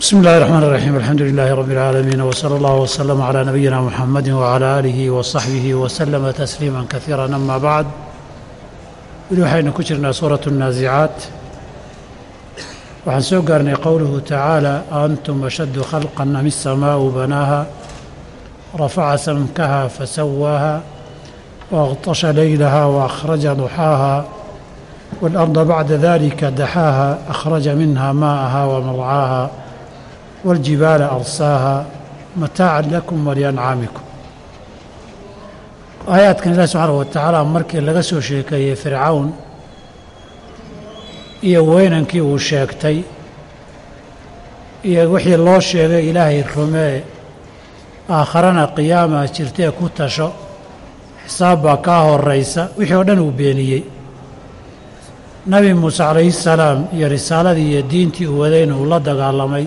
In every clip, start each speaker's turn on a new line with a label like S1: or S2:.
S1: بسم الله الرحمن الرحيم الحمد لله رب العالمين وصلى الله وسلم على نبينا محمد وعلى آله وصحبه وسلم تسليما كثيرا أما بعد weli waxaynu ku jirnaa suuraة النaaزicaat waxaan soo gaarnay qowluhu tacaalى أntum أشhadu khalقا am السmaaءu banaaha rafaca samkaha fasawaaha وأغطasha laylaha وأkhraja ضuxaaha والأرض bacda dalika daxaaha أkhraja minha maa'aha وmarcaaha والجibaala arsaaha mataacan lakum waliancaamikum aayaadkan ilahi subxaanahu wa tacaala markii laga soo sheekeeyey fircawn iyo weynankii uu sheegtay iyo wixii loo sheegay ilaahay rumee aakharana qiyaama jirtee ku tasho xisaab baa kaa horaysa wixii oo dhan uu beeniyey nebi muuse calayhi salaam iyo risaaladii iyo diintii uu wadayna uu la dagaalamay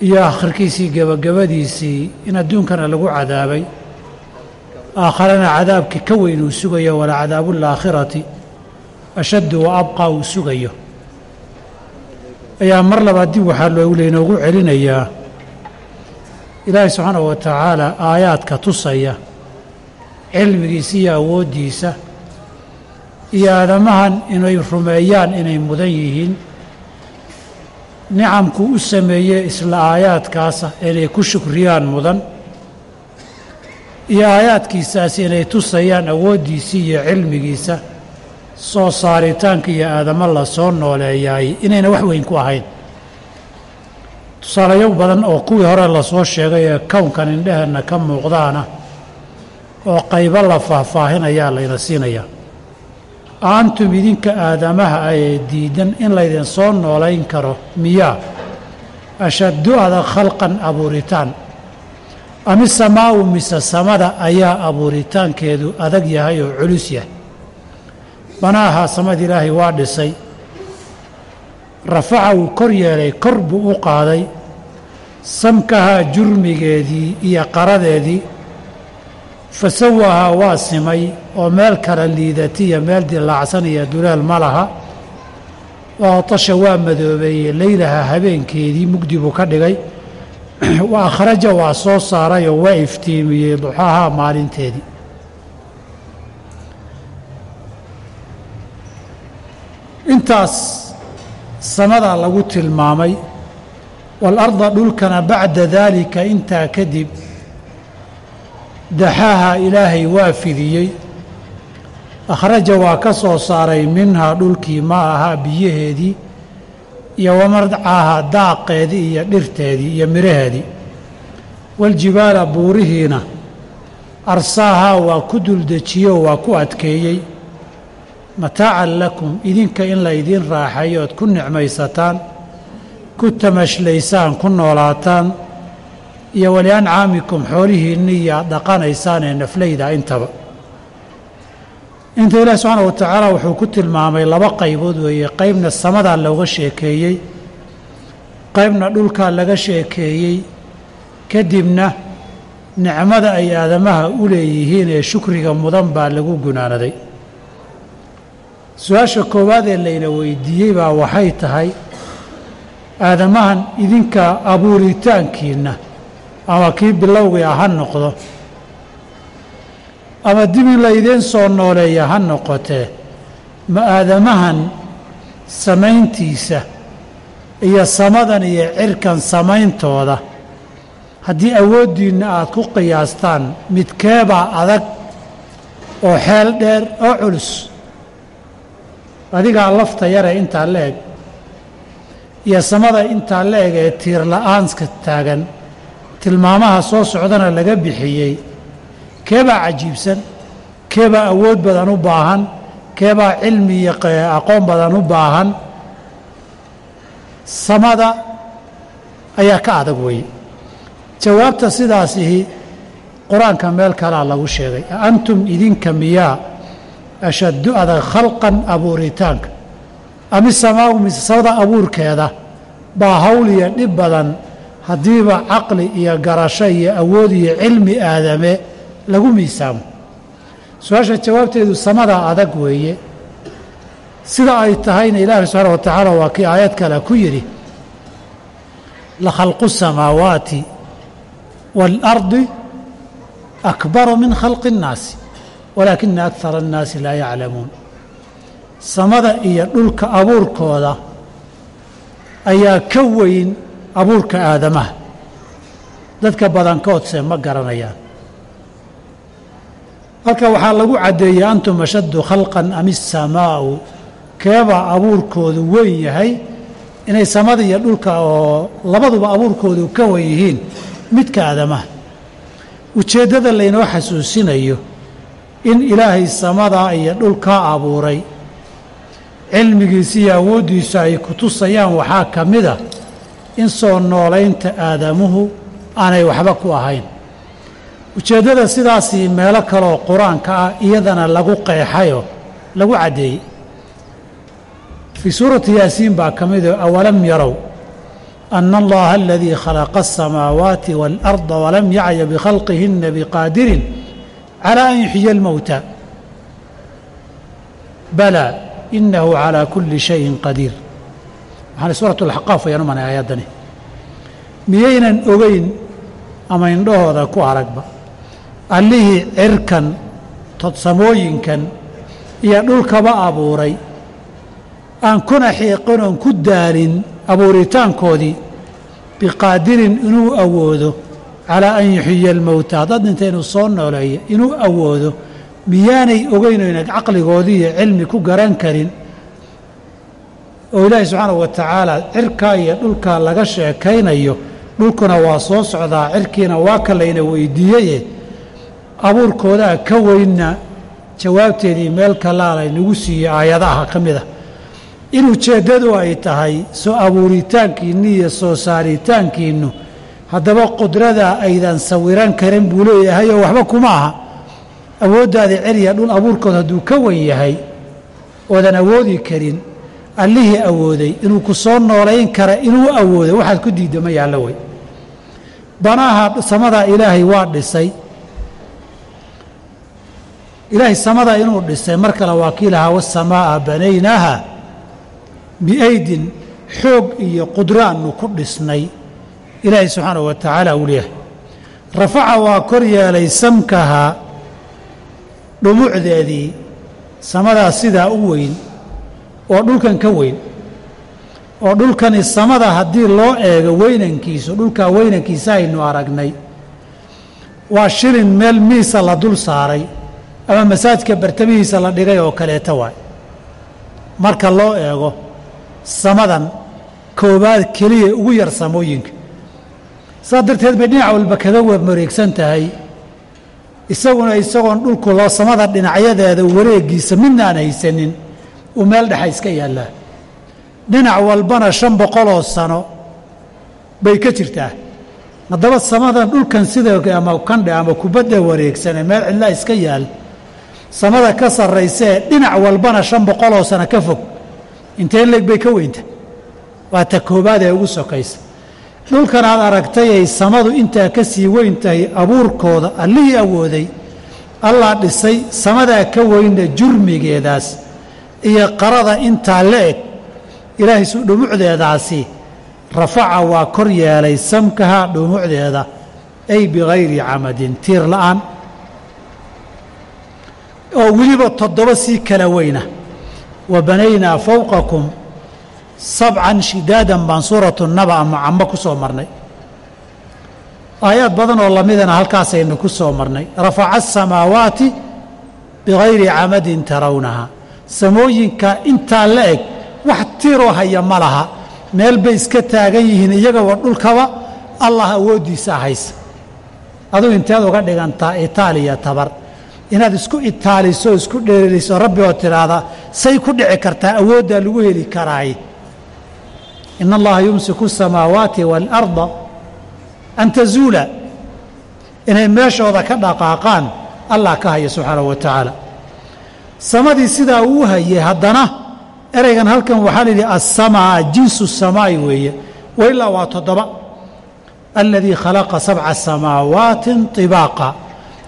S1: iyo akhirkiisii gebagabadiisii in adduunkana lagu cadaabay. Aakharana cadaabkii ka weyn uu sugayo wala cadaabuulaakhirati ashaddu wa abqaa uu sugayo. Ayaa mar labaad dib waxaa loogu laynoogu celinayaa. Ilaahay subxaanahu wa tacaala aayaadka tusaya cilmigiisa iyo awooddiisa iyo aadamahan inay rumeeyaan inay mudan yihiin nicamku u sameeyey isla aayaadkaasa inay ku shukriyaan mudan iyo aayaadkiisaas inay tusayaan awooddiisii iyo cilmigiisa soo saaritaanka iyo aadamo la soo nooleeyaay inayna wax weyn ku ahayn. Tusaalayo badan oo kuwii hore la soo sheegay ee kownkan indheheenna ka muuqdaana oo qaybo la faahfaahinayaa layna siinayaa aantum idinka aadamaha ayee diidan in laydin soo noolayn karo miyaa ashaddu adag khalqan abuuritaan. Ami samaa'u mise samada ayaa abuuritaankeedu adag yahay oo culus yahay. Banaahaa samada ilaahay waa dhisay. Rafaca uu kor yeelay kor buu u qaaday. Samkahaa jurmigeedii iyo qaradeedii fasawahaa waa simay oo meel kala liidatiya meel dilaacsan iyo duleel ma laha waatasha waa madoobeeyey leylaha habeenkeedii mugdi buu ka dhigay wa akhraja waa soo saarayoo waa iftiimiyey duxahaa maalinteedii intaas samadaa lagu tilmaamay waalarda dhulkana bacda daalika intaa kadib daxaaha ilaahay waa fidiyey. Akhraja waa ka soo saaray minhaa dhulkii ma ahaa biyaheedii iyo wamarcaaha daaqeedii iyo dhirteedii iyo midhaheedii waljibaala buurihiina arsaahaa waa ku duldejiyoo waa ku adkeeyey. Mataacan lakum idinka in laydiin raaxayo ku nicmaysataan ku tamashlaysaan ku noolaataan iyo waliancaamikum xoolihiinni iyo aad dhaqanaysaan ee naflayda intaba. Inta ilaahi subxaana wa tacaala wuxuu ku tilmaamay laba qaybood weeye. Qaybna samadaa looga sheekeeyey qaybna dhulkaa laga sheekeeyey kadibna nicmada ay aadamaha u leeyihiin ee shukriga mudan baa lagu gunaanaday. Su'aasha koowaad ee layna weydiiyey baa waxay tahay aadamahan idinka abuuritaankiinna ama kii bilowgii ah ha noqdo. Ama dib in laydiin soo nooleeya ha noqotee ma aadamahan samayntiisa iyo samadan iyo cirkan samayntooda. Haddii awooddiinna aad ku qiyaastaan midkeebaa adag oo xeel dheer oo culus adigaa lafta yare intaa la eg iyo samada intaa la eg ee tiir taagan tilmaamaha soo socdana laga bixiyey. Keebaa cajiibsan keebaa awood badan u baahan keebaa cilmi iyo aqoon badan u baahan. Samada ayaa ka adag weeye jawaabta sidaasihi qur'aanka meel kalaa lagu sheegay. Antum idinka miyaa ashaddu adag khalqan abuuritaanka. Ami samaau mise samada abuurkeeda baa hawl iyo dhib badan haddiiba caqli iyo garasho iyo awood iyo cilmi aadame lagu miisaamo. Su'aasha jawaabteedu samada adag weeye. Sida ay tahayna ilaahay subxaana wa waa kii aayad kale ku yidhi la khalqu samaawaati waalardi akbaru min khalqi اnnaasi walaakina akara annaasi laa yaclamuun. Samada iyo dhulka abuurkooda ayaa ka weyn abuurka aadamaha. Dadka badankoodse ma garanayaan halka waxaa lagu caddeeyey antum ashaddu khalqan am isamaa'u keebaa abuurkoodu weyn yahay inay samada iyo dhulka oo labaduba abuurkoodu ka wen yihiin midka aadamaha. Ujeeddada laynoo xasuusinayo in ilaahay samadaa iyo dhulkaa abuuray. Cilmigiisa iyo awooddiisa ay ku tusayaan waxaa ka mid a in soo noolaynta aadamuhu aanay waxba ku ahayn. Ujeeddada sidaasii meelo kaleoo qur'aanka ah iyadana lagu qeexayoo lagu caddeeyey. Fii suurati yaasiin baa ka mid ah, awalam yarow ana allaha aladii khalaqa asamaawaati waalarda walam yacya bikhalqihinna biqaadirin calaa an yuxyiya almowta balaa inahu calaa kulli shayin qadiir waxaana suurat اlaxqaaf ayaan u manay aayaddani. Miyaynan ogeyn ama indhahooda ku aragba? Allihii cirkan todsamooyinkan iyo dhulkaba abuuray. Aan kuna xiiqin oon ku daalin abuuritaankoodii biqaadirin inuu awoodo calaa an yuxiya almowta dad inta inuu soo nooleeya inuu awoodo miyaanay ogeyn oyna caqligoodii iyo cilmi ku garan karin oo ilaahi subxaanahu wa tacaala cirkaa iyo dhulkaa laga sheekaynayo dhulkuna waa soo socdaa cirkiina waa ka layna weydiiyeye abuurkoodaa ka weynna jawaabteedii meel kalaa laynagu siiyey aayadaha ka mid a in ujeeddadu ay tahay soo abuuritaankiinnu iyo soo saaritaankiinnu haddaba qudradaa aydan sawiran karin buu leeyahay oo waxba kuma aha. Awooddaadii celiya dhul abuurkood hadduu ka wen yahay oodan awoodi karin allihii awooday inuu ku soo noolayn kara inuu awooday waxaad ku diidda ma yaallo wey banaha samadaa ilaahay waa dhisay. Ilaahay samadaa inuu dhisay mar kale waa kii lahaa wasamaa'a banaynaaha biaydin xoog iyo qudraannu ku dhisnay. Ilaahay subxaanahu wa tacaala uu leeyahay. Rafaca waa kor yeelay samkahaa dhumucdeedii samadaa sidaa u weyn oo dhulkan ka weyn oo dhulkani samada haddii loo eego weynankiisu dhulkaa weynankiisa aynu aragnay. Waa shilin meel miisa la dul saaray ama masaajka bartamihiisa la dhigay oo kaleeta waay. Marka loo eego samadan koowaad keliya ugu yar samooyinka saas darteed bay dhinac walba kaga wareegsan tahay. Isaguna isagoon dhulku loo samada dhinacyadeeda wareegiisa midna aan haysanin uu meel dhexa iska yaallaa. Dhinac walbana shan boqoloo sano bay ka jirtaa. Haddaba samadan dhulkan sida ama kandhe ama kubadda wareegsane meel cidlaa iska yaal samada ka sarraysee dhinac walbana shan boqoloo sano ka fog. Intee leeg bay ka weynta waa ta koobaad ee ugu sokaysa. Dhulkan aad aragtay ay samadu intaa ka sii weyn tahay abuurkooda allihii awooday allaa dhisay samadaa ka weynna jurmigeedaas iyo qarada intaa la eg ilaahay dhumucdeedaasi rafaca waa kor yeelay samkaha dhumucdeeda ay bikayri camadin tiir la'aan. Oo weliba toddoba sii kala weyna. Wa banaynaa fowqakum sabcan shidaadan baan suuratu naba ama cambo ku soo marnay. Aayaad badan oo lamidana halkaasaynu ku soo marnay. Rafaca asamaawaati bikayri camadin tarawnaha samooyinka intaa la eg wax tiroo haya ma laha. Meel bay iska taagan yihiin iyagaba dhulkaba allah awooddiisa haysa. Aduu inteed uga dhigantaa itaaliya tabar. Inaad isku itaaliso isku dheereliso rabbi oo tidhaahda say ku dhici kartaa awooddaa lagu heli karaay in allaha yumsiku asamaawaati waalarda an tazuula. Inay meeshooda ka dhaqaaqaan allah ka haya subxaanahu wa tacaala samadii sidaa uu hayay haddana ereygan halkan waxaa la yidhi asamaa jinsu samaa'i weeye wa ilaa waa toddoba. Aladii khalaqa sabca samaawaatin طibaaqa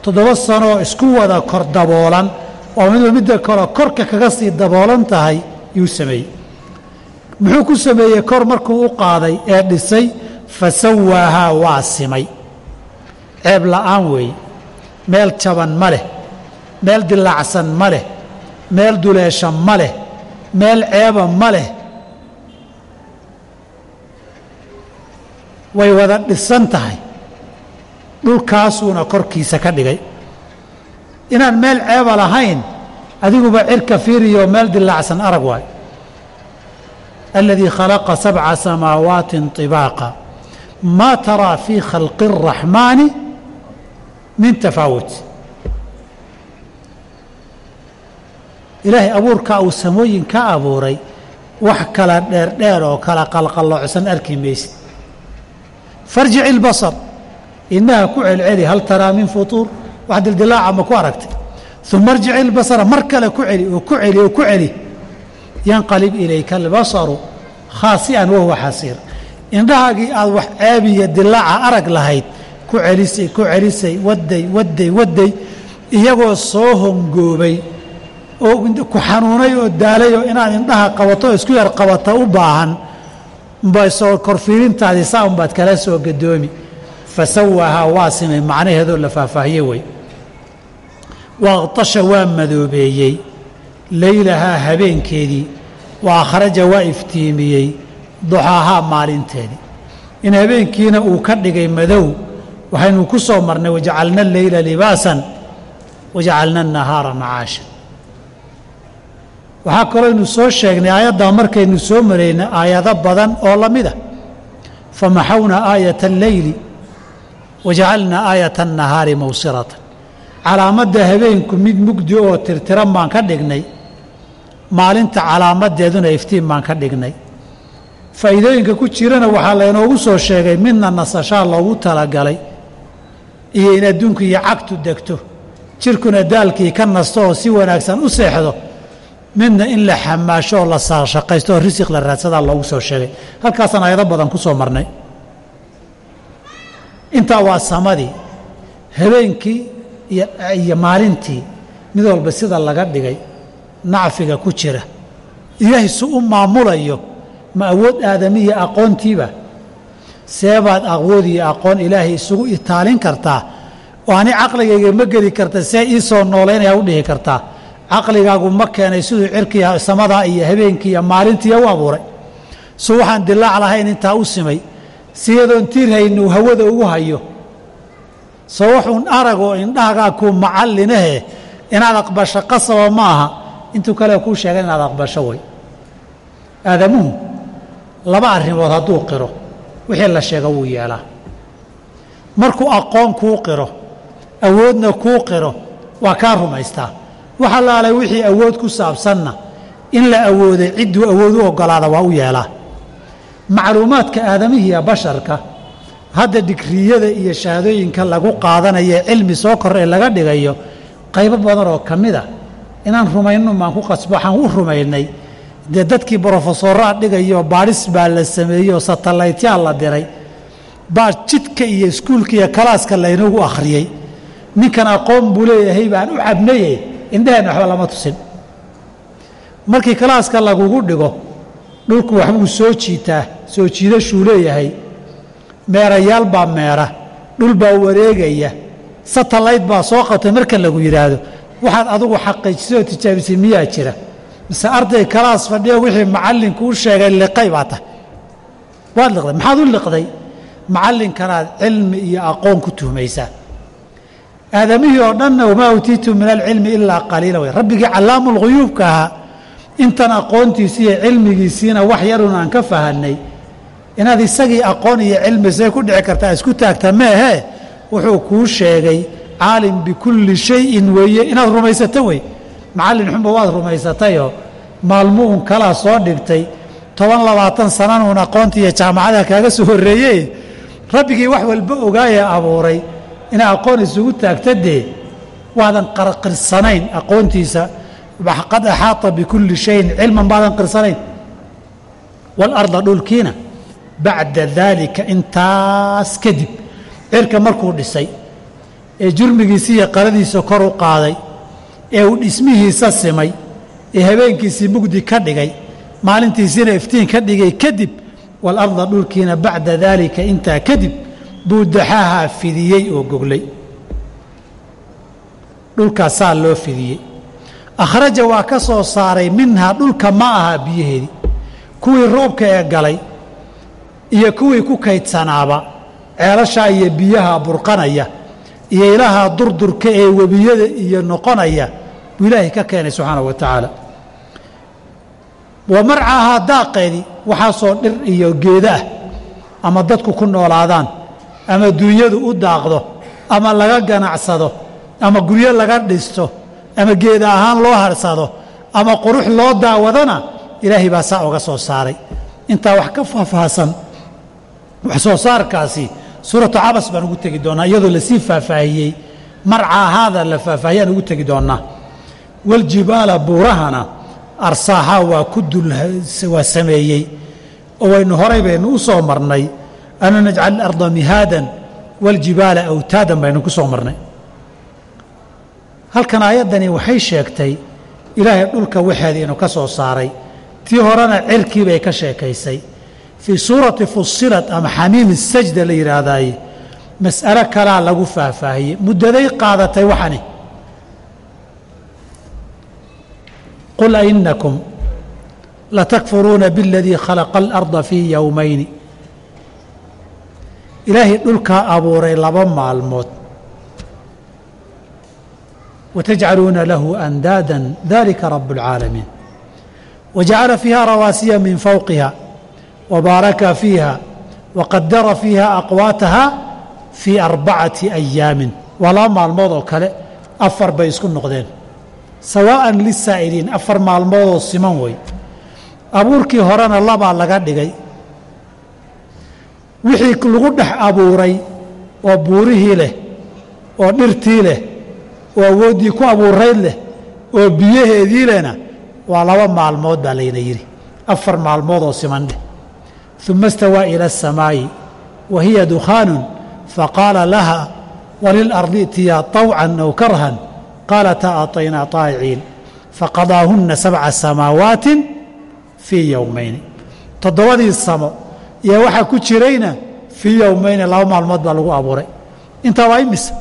S1: toddoba sanoo isku wada kor daboolan oo midba midda kaleo korka kaga sii daboolan tahay yuu sameeyey. Muxuu ku sameeyey kor markuu u qaaday ee dhisay fa sawaahaa waa simay. Ceeb la'aan weeye. Meel jaban ma leh. Meel dilaacsan ma leh meel duleesha ma leh meel ceeba ma leh way wada dhisan tahay dhulkaasuuna korkiisa ka dhigay inaan meel ceeba lahayn adiguba cirka fiiriyo meel dilaacsan arag waayo aladii khalaqa sabca samaawaatin طibaaqa maa taraa fii khalqi الraxmaani min tafaawut ilaahay abuurkaa uu samooyin ka abuuray wax kala dheerdheer oo kala qalqalloocsan arki maysid. Farjic ilbasar indhaha ku celceli hal taraa min futuur. Wax dildilaaca ma ku aragtay. Uma arjic ilbasara mar kale ku celi oo ku celi oo ku celi. Yanqalib ilayka albasaru khaasi'an wahuwa xasiir. Indhahaagii aad wax ceebiya dilaaca arag lahayd ku celisay ku celisay waday waday waday iyagoo soo hongoobay oo ku xanuunay oo daalay oo inaad indhaha qabato oo isku yar qabata u baahan umbaa soo korfiirintaadii saa unbaad kala soo gadoomi. Fa sawaahaa waa simay macnaheedoo la faahfaahiye wey waaqtasha waa madoobeeyey. Leylahaa habeenkeedii wa akhraja waa iftiimiyey. Duxaahaa maalinteedii. In habeenkiina uu ka dhigay madow waxaynu ku soo marnay wajacalna alleyla libaasan wajacalna annahaara macaashan waxaa kalooynu soo sheegnay aayaddaa markaynu soo maraynay aayado badan oo la mid a famaxawnaa aayata alleyli wajacalnaa aayata annahaari mawsiratan. Calaamadda habeenku mid mugdi oo tirtiran baan ka dhignay. Maalinta calaamadeeduna iftiin baan ka dhignay. Faa'iidooyinka ku jirana waxaa laynoogu soo sheegay midna nasashaa loogu talagalay. Iyo in adduunku iyo cagtu degto. Jirkuna daalkii ka nasto oo si wanaagsan u seexdo midna in la xamaasho la shaqaysto oo risiq la raadsadaa loogu soo sheegay. Halkaasaan ayado badan ku soo marnay. Intaa waa samadii habeenkii iyo maalintii mid walba sida laga dhigay nacfiga ku jira. Ilaahay su u maamulayo ma awood aadamiya aqoontiiba? Seebaad awood iyo aqoon ilaahay isugu itaalin kartaa? Oo ani caqligayga ma geli karta see ii soo noolaynaya u dhihi kartaa caqligaagu ma keenay siduu cirkiya samadaa iyo habeenkii iyo maalintiiya u abuuray. Su waxaan dilaac lahayn intaa u simay siyadoon tiirhayn uu hawada ugu hayo. Soo waxuun aragoo indhahagaa kuu macallinahe inaad aqbasho qasaba ma aha intuu kale kuu sheegay inaad aqbasho way. Aadamuhu laba arrimood hadduu qiro wixii la sheego wuu yeelaa. Markuu aqoon kuu qiro awoodna kuu qiro waa kaa rumaystaa waxa laalay wixii awood ku saabsanna. In la awooday cidduu awood u oggolaada waa u yeelaa. Macluumaadka aadamihiiya basharka hadda digriyada iyo shahaadooyinka lagu qaadanayo cilmi soo kor ee laga dhigayo qaybo badan oo ka mid a inaan rumayno maan ku qasbo waxaan u rumaynay. Dee dadkii brofesoraa dhigayo baadhis baa la sameeyey oo satalaytyaa la diray. Baa jidka iyo iskuulka iyo kalaaska laynagu akhriyey. Ninkan aqoon buu leeyahay baan u cabnaye indhaheen waxba lama tusin. Markii kalaaska lagugu dhigo dhulku waxbuu soo jiitaa soo jiidashuu leeyahay. Meerayaal baa meera dhul baa wareegaya. Satalayd baa soo qabtay marka lagu yidhaahdo waxaad adugu xaqiijisay oo tijaabisay miyaa jira? Mise arday kalaas fadhiyo wixii macallinkuu sheegay liqay baa tahay waad liqday maxaad u liqday? Macallinkanaad cilmi iyo aqoon ku tuhmaysaa aadamihii oo dhanna wamaa utiitu min alcilmi ilaa qaliila way. Rabbigii callaamulghuyuubka ahaa intan aqoontiisi iyo cilmigiisiina wax yarun aan ka fahanay inaad isagii aqoon iyo cilmi say ku dhici kartaa isku taagta meehe wuxuu kuu sheegay caalim bikulli shayin weeye. Inaad rumaysato wey macallin xunba waad rumaysatayoo maalmo un kalaa soo dhigtay. Toban labaatan sananuun aqoonta iyo jaamacada kaaga soo horreeye rabbigii wax walba ogaayee abuuray inaa aqoon isugu taagta dee waadan qarqirsanayn aqoontiisa. Qad axaata bikulli shayin cilman baadan qirsanayn waalarda dhulkiina bacda daalika intaas kadib cirka markuu dhisay ee jurmigiisii iyo qaladiisa kor u qaaday ee uu dhismihiisa simay ee habeenkiisii mugdi ka dhigay maalintiisiina iftiin ka dhigay kadib waalarda dhulkiina bacda daalika intaa kadib buu daxaahaa fidiyey oo goglay. Dhulkaasaa loo fidiyey. Akhraja waa ka soo saaray minhaa dhulka ma aha biyaheedii kuwii roobka ee galay iyo kuwii ku kaydsanaaba ceelashaa iyo biyaha burqanaya iyo ilaha durdurka ee webiyada iyo noqonaya buu ilaahay ka keenay subxaana wa tacaala. Wa marcaahaa daaqeedii waxaasoo dhir iyo geeda ah ama dadku ku noolaadaan ama duunyadu u daaqdo ama laga ganacsado ama guryo laga dhisto ama geeda ahaan loo harsado ama qurux loo daawadana ilaahay baa saa oga soo saaray. Intaa wax ka faahfaahsan wax soo saarkaasi suuratu cabas baan ugu tegi doonnaa iyadoo la sii faahfaahiyey marcaahaada la faahfaahiyaan ugu tegi doonnaa waljibaala buurahana arsaahaa waa ku dul waa sameeyey oo waynu horay baynu u soo marnay anu najcal ilarda mihaadan waljibaala awtaadan baynu ku soo marnay halkan aayaddani waxay sheegtay ilaahay dhulka waxeeda inuu ka soo saaray tii horena cirkii bay ka sheekaysay fii suurati fusilat ama xamiimi sajda la yidhaahdaaye mas'alo kalaa lagu faahfaahiyey muddaday qaadatay waxani qul ainakum latakfuruuna biاladii khalaqa alarda fii yowmayni ilaahay dhulkaa abuuray laba maalmood. Watajcaluuna lahu andaada dalika rab اlcaalamiin wajacala fiiha rawaasiya min fowqiha wabaaraka fiiha waqadara fiiha aqwaataha fii arbacati ayaamin waa laba maalmood oo kale afar bay isku noqdeen. Sawaa'an lisaa'iliin afar maalmoodoo siman wey abuurkii horena labaa laga dhigay wixii lagu dhex abuuray oo buurihii leh oo dhirtii leh oo awooddii ku abuurayd leh oo biyaheedii lehna waa laba maalmood baa layna yidhi afar maalmood oo siman dheh uma istawaa ila asamaa'i wa hiya dukhaanun faqaala laha walilardi itiyaa طawcan aw karhan qaalataa aطaynaa طaa'iciin faqadaahunna sabca samaawaati fii yowmayni toddobadii samo iyo waxaa ku jirayna fii yowmayni laba maalmood baa lagu abuuray. Intaa waa imisa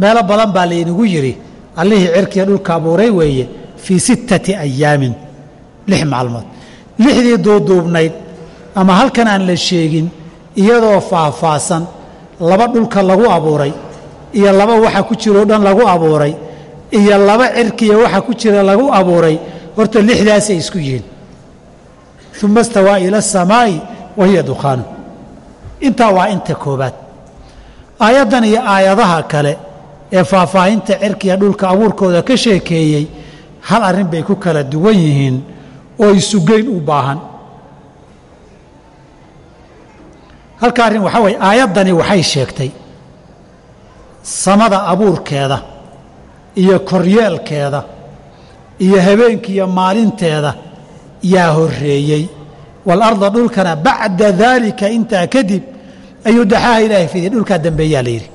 S1: meelo badan baa laynagu yidhi allihii cirkiya dhulka abuuray weeye fii sittati ayaamin lix maalmood. Lixdii duuduubnayd ama halkan aan la sheegin iyadoo faahfaahsan laba dhulka lagu abuuray iyo laba waxa ku jiroo dhan lagu abuuray iyo laba cirkiya waxa ku jira lagu abuuray. Horta lixdaasay isku yihiin uma istawaa ila asamaa'i wa hiya dukhaanu intaa waa inta koobaad aayaddan iyo aayadaha kale ee faahfaahinta cirkiya dhulka abuurkooda ka sheekeeyey hal arrin bay ku kala duwan yihiin oo isugeyn u baahan halka arrin waxaa waye aayaddani waxay sheegtay samada abuurkeeda iyo koryeelkeeda iyo habeenkiiyo maalinteeda yaa horreeyey. Waalarda dhulkana bacda daalika intaa kadib ayuu daxaaha ilaahay fidiyay dhulkaa dambeeyaa la yidhi.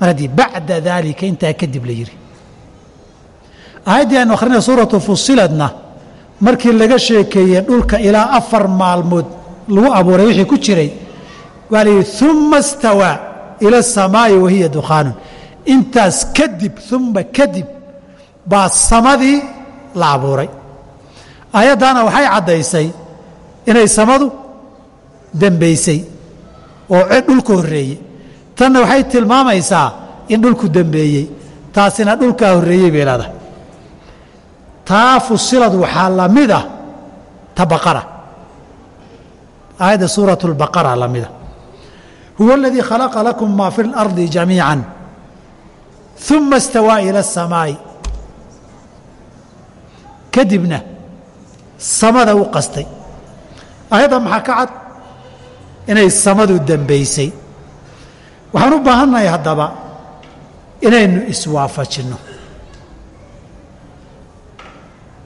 S1: Mar haddii bacda daalika intaa kadib la yidhi. Aayaddii aynu akrinay suuratu fusiladna markii laga sheekeeyey dhulka ilaa afar maalmood lagu abuuray wixii ku jiray waa la yidhi uma istawaa ila asamaa'i wa hiya dukhaanun. Intaas kadib uma kadib baa samadii la abuuray aayaddaana waxay caddaysay inay samadu dembaysay oo cid dhulka horreeyey. Tanna waxay tilmaamaysaa in dhulku dembeeyey taasina dhulkaa horreeyey bay leedahay. Taa fusilad waxaa la mid ah ta baqara aayadda suuratu اlbaqara la mida huwa aladii khalaqa lakum maa fi اlardi jamiica uma istawaa ila asamaa'i kadibna samada u qastay. Aayadda maxaa ka cad? Inay samadu dembaysay waxaan u baahannahay haddaba inaynu iswaafajinno.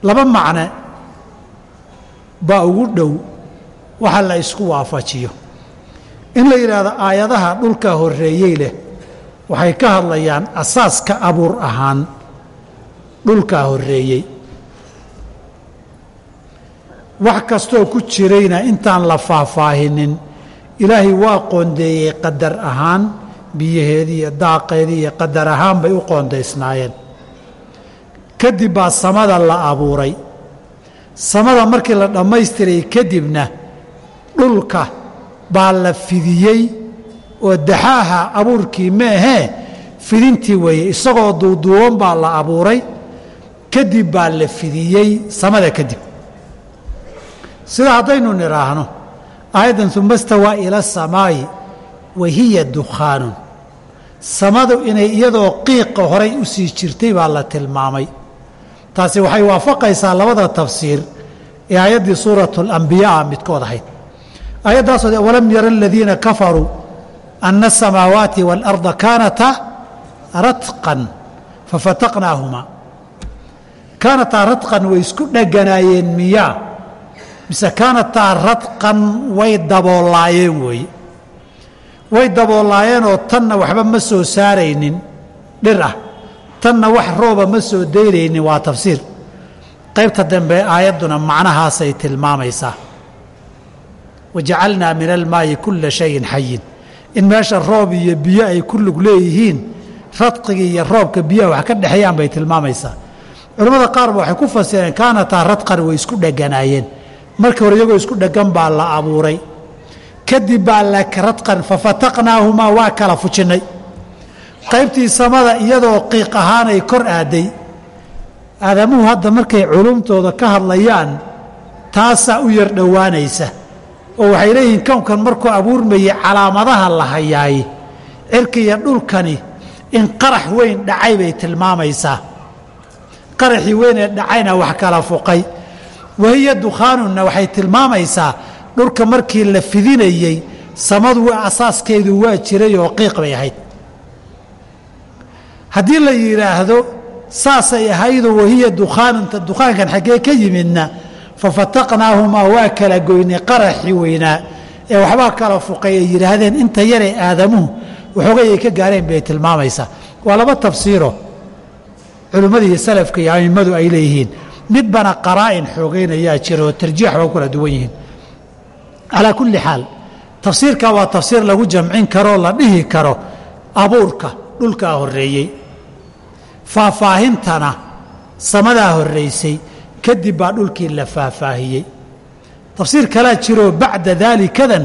S1: Laba macne baa ugu dhow waxa la isku waafajiyo. In la yidhaahdo aayadaha dhulka horreeyey leh waxay ka hadlayaan asaaska abuur ahaan dhulkaa horreeyey wax kastoo ku jirayna intaan la faahfaahinin. Ilaahay waa qoondeeyey qadar ahaan biyaheedii iyo daaqeedii iyo qadar ahaan bay u qoondaysnaayeen kadib baa samada la abuuray. Samada markii la dhammaystiray kadibna dhulka baa la fidiyey oo daxaaha abuurkii maahee fidintii weeye isagoo duuduuban baa la abuuray. Kadib baa la fidiyey samada kadib sida haddaynu nidhaahno aayaddan uma stawaa ila asamaa'i wa hiya dukhaanun. Samadu inay iyadoo qiiqa horay u sii jirtay baa la tilmaamay. Taasi waxay waafaqaysaa labada tafsiir ee aayaddii suuratu alambiyaa midkood ahayd. Aayaddaasoo walam yara aladiina kafaruu ana asamaawaati waalarda kaanataa ratqan fafataqnaahumaa kaanataa radqan way isku dheganaayeen miyaa mise kaanataa radqan way daboolaayeen weeye. Way daboolaayeenoo tanna waxba ma soo saaraynin dhir ah. Tanna wax rooba ma soo daynaynin waa tafsiir. Qaybta dambe aayadduna macnahaasay tilmaamaysaa. Wajacalnaa min almaayi kulla shayin xayin in meesha roob iyo biyo ay ku lug leeyihiin radqigii iyo roobka biyaha wax ka dhexeeyaan bay tilmaamaysaa. Culimmada qaarba waxay ku fasireen kaanataa radqan way isku dheganaayeen markii hore iyagoo isku dheggan baa la abuuray. Kadib baa lakaradqan fafataqnaahumaa waa kala fujinnay qaybtii samada iyadoo qiiq ahaanay kor aaday. Aadamuhu hadda markay culumtooda ka hadlayaan taasaa u yar dhowaanaysa. Oo waxay leeyihiin kownkan markuu abuurmayey calaamadaha la hayaay cirka iyo dhulkani in qarax weyn dhacay bay tilmaamaysaa. Qaraxii weyn ee dhacayna wax kala fuqay wahiya dukhaanunna waxay tilmaamaysaa dhulka markii la fidinayey samadu asaaskeedu waa jiray oo qiiq bay ahayd. Haddii la yidhaahdo saasay ahaydoo wahiya dukhaanunta dukhaankan xaggee ka yimidna fafataqnaahumaa waa kala goynay qaraxii weynaa ee waxbaa kala fuqay ay yidhaahdeen inta yaree aadamuhu waxoogay ay ka gaareen bay tilmaamaysaa. Waa laba tafsiiro culimmada iyo salafka iyo a'immadu ay leeyihiin midbana qaraa'in xoogaynayaa jira oo tarjiix waa kala duwan yihiin. Calaa kulli xaal tafsiirka waa tafsiir lagu jamcin karoo la dhihi karo abuurka dhulkaa horreeyey faahfaahintana samadaa horraysay kadib baa dhulkii la faahfaahiyey. Tafsiir kalaa jiroo bacda daalikadan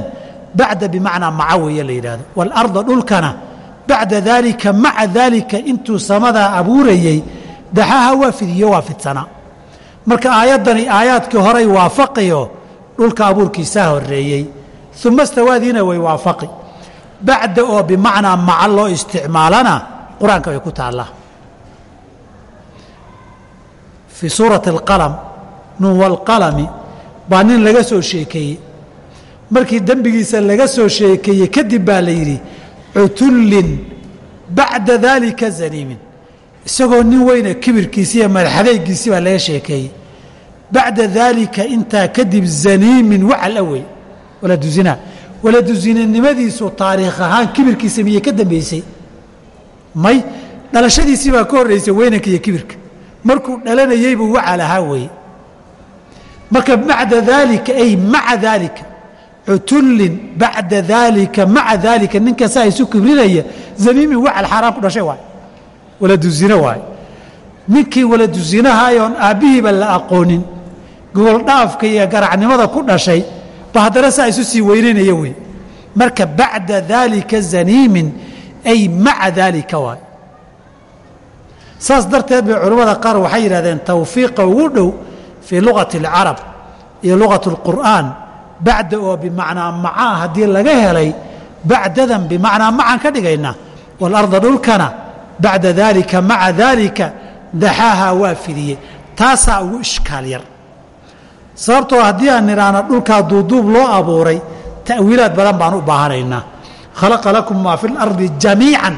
S1: bacda bimacnaa maca weeye la yidhahdo waalarda dhulkana bacda daalika maca daalika intuu samadaa abuurayey daxaha waa fidiyo waa fidsanaa marka aayaddani aayaadkii horay waafaqayo dhulka abuurkiisaa horreeyey. Uma stawaadiina way waafaqi. Bacda oo bimacnaa maca loo isticmaalana qur'aanka way ku taallaa fii suurati alqalam nuun walqalami baa nin laga soo sheekeeyey markii dembigiisa laga soo sheekeeyey kadib baa la yidhi cutullin bacda daalika zaniimin isagoo nin weyne kibirkiisi iyo madaxadeygiisii baa laga sheekeeyey bacda daalika intaa kadib zaniimin wacal awey waladuzina waladuzinanimadiisu taariikh ahaan kibirkiisa miyey ka dambeysay? May dhalashadiisii baa ka horreysay weynanka iyo kibirka. Markuu dhalanayey buu wacal ahaa weeye marka bacda daalika ay maca daalika cutullin bacda daalika maca daalika ninka saa isu kibrinaya zaniimin wacal xaaraan ku dhashay waay waladuzino waay. Ninkii waladuzinahayoon aabbihiiba la aqoonin gogoldhaafka iyo garacnimada ku dhashay ba haddana saa isu sii weynaynaya wey. Marka bacda daalika zaniimin ay maca daalika waay. Saas darteed bay culimmada qaar waxay yidhahdeen tawfiiqa ugu dhow fii luqati alcarab iyo luqati اlqur'aan bacda oo bimacnaa macaa haddii laga helay bacdadan bimacnaa macaan ka dhigaynaa waalarda dhulkana bacda daalika maca daalika daxaaha waa fidiyey. Taasaa ugu ishkaal yar. Sababtoo haddii aan nidhaahno dhulkaa duuduub loo abuuray ta'wiilaad badan baan u baahanaynaa. Khalaqa lakum maa fi اlardi jamiican.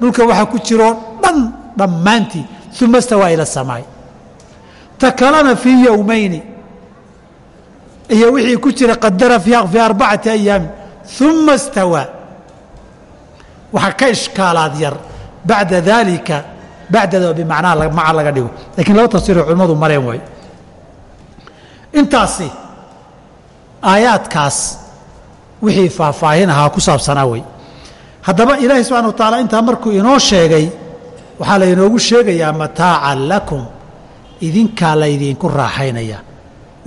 S1: Dhulka waxaa ku jiroo dhan dhammaantii uma stawaa ila samaay ta kalena fii yowmayni iyo wixii ku jira qadara fii arbacati ayaamin uma stawaa waxaa ka ishkaalaad yar bacda daalika bacdada bimacnaa maca laga dhigo. Lakiin laba tafsiiroo culimmadu mareen way. Intaasi aayaadkaas wixii faahfaahin ahaa ku saabsanaa wey haddaba ilaahay subxana wa tacaala intaa markuu inoo sheegay waxaa laynoogu sheegayaa mataacan lakum idinkaa laydinku raaxaynaya.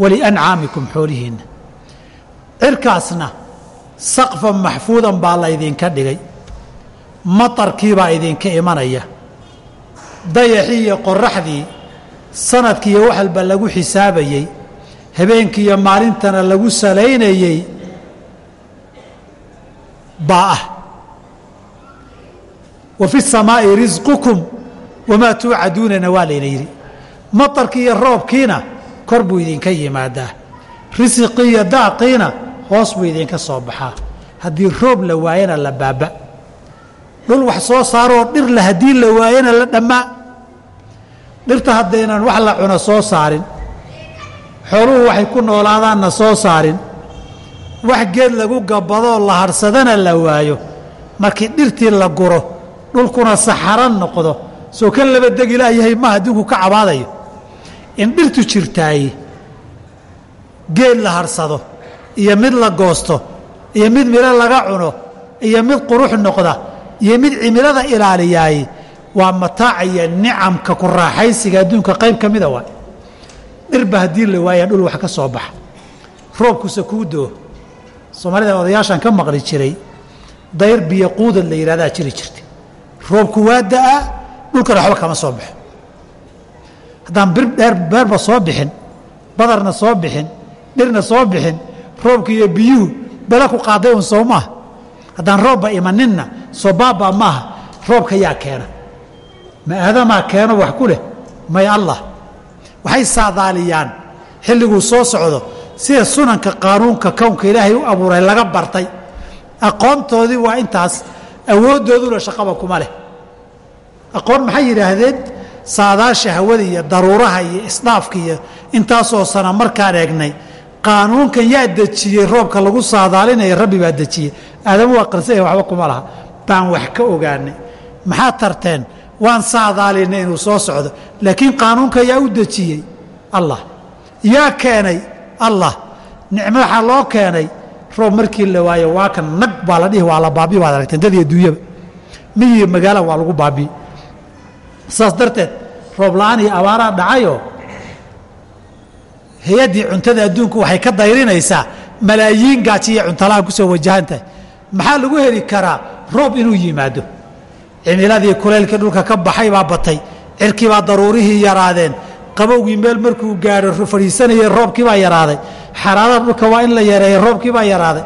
S1: Waliancaamikum xoolihiinna. Cirkaasna saqfan maxfuudan baa laydinka dhigay matarkiibaa idinka imanaya. Dayaxii iyo qoraxdii sanadkiiyo wax walba lagu xisaabayey habeenkiiyo maalintana lagu salaynayey baa ah. Wa fi samaa'i risqukum wamaa tuucaduunana waa layna yidhi. Matarkii iyo roobkiina kor buu idinka yimaadaa. Risiqii iyo daaqiina hoos buu idinka soo baxaa. Haddii roob la waayana la baaba dhul wax soo saaroo dhir la haddii la waayana la dhammaa. Dhirta haddaynan wax la cuno soo saarin. Xooluhu waxay ku noolaadaanna soo saarin. Wax geed lagu gabbadoo la harsadana la waayo. Markii dhirtii la guro dhulkuna saxaran noqdo. Soo kan laba degi laayahay ma adduunku ka cabaadayo. In dhirtu jirtaaye geed la harsado iyo mid la goosto iyo mid midho laga cuno iyo mid qurux noqda iyo mid cimilada ilaaliyaay waa mataaca iyo nicamka ku raaxaysiga adduunka. Qayb ka mida waay dhirba haddii la waaya dhul wax ka soo baxa. Roobkuse kuu doo soomaalida odayaashaan ka maqli jiray dayr biyo quudad la yidhahdaa jiri jirtay. Roobku waa da'aa dhulkana waxba kama soo baxo. Haddaan bir dheer beerba soo bixin badarna soo bixin dhirna soo bixin roobka iyo biyuhu bela ku qaaday un soo haddaan roobba imaninna soo baabaa maaha roobka yaa keena. Ma aadamaa keeno wax ku leh? May allah. Waxay saadaaliyaan xilliguu soo socdo sida sunanka qaanuunka kownka ilaahay u abuuray laga bartay. Aqoontoodii waa intaas awooddooduna shaqaba kuma leh. Aqoon maxay yidhaahdeen? Saadaasha hawada iyo daruuraha iyo isdhaafka iyo intaasoo sana markaan eegnay qaanuunkan yaa dejiyey roobka lagu saadaalinaya rabbi baa dejiyey. Aadamu waa qarsaya waxba kuma laha. Baan wax ka ogaanay. Maxaa tarteen? Waan saadaalinay inuu soo socdo. Laakiin qaanuunka yaa u dejiyey? Allah. Yaa keenay? Allah. Nicmo waxaa loo keenay? Roob markii la waayo waa kan nag baa la dhihi waa la baabi baad aragteen dad iyo duunyaba. Miyiga magaala waa lagu baabi'i. Saas darteed roob la'aan iyo abaaraa dhacayoo hay'addii cuntada adduunku waxay ka dayrinaysaa malaayiin gaaji iyo cuntola-aan ku soo wajahan tahay. Maxaa lagu heli karaa roob inuu yimaado? Cimiladii kuleylkii dhulka ka baxay baa batay. Cirkii baa daruurihii yaraadeen. Qabowgii meel markuu gaadho fadhiisanayey roobkii baa yaraaday. Xaraarada dhulka waa in la yareeyo roobkii baa yaraaday.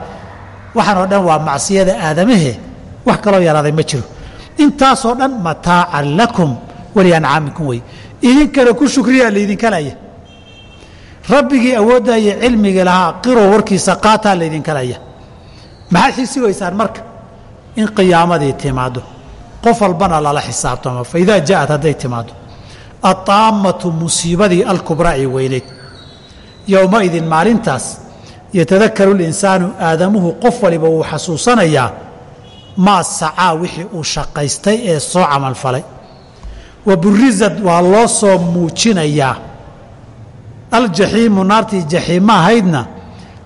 S1: Waxaan oo dhan waa macsiyada aadamahe wax kaloo yaraaday ma jiro. Intaasoo dhan mataacan lakum waliancaamikum wey idinkana ku shukriyaa laydinka laya rabbigii awoodda iyo cilmigii lahaa qiro warkiisa qaataa laydinka laya maxaad xisigaysaan marka? In qiyaamadii timaaddo. Qof walbana lala xisaabtamo faidaa ja'at hadday timaaddo. Aطaammatu musiibadii alkubraa ee weyneyd. Yowmaidin maalintaas yatadakaru linsaanu aadamuhu qof waliba wuu xasuusanayaa maa sacaa wixii uu shaqaystay ee soo camalfalay wa burizad waa loo soo muujinayaa aljaxiimu naartii jaxiima ahaydna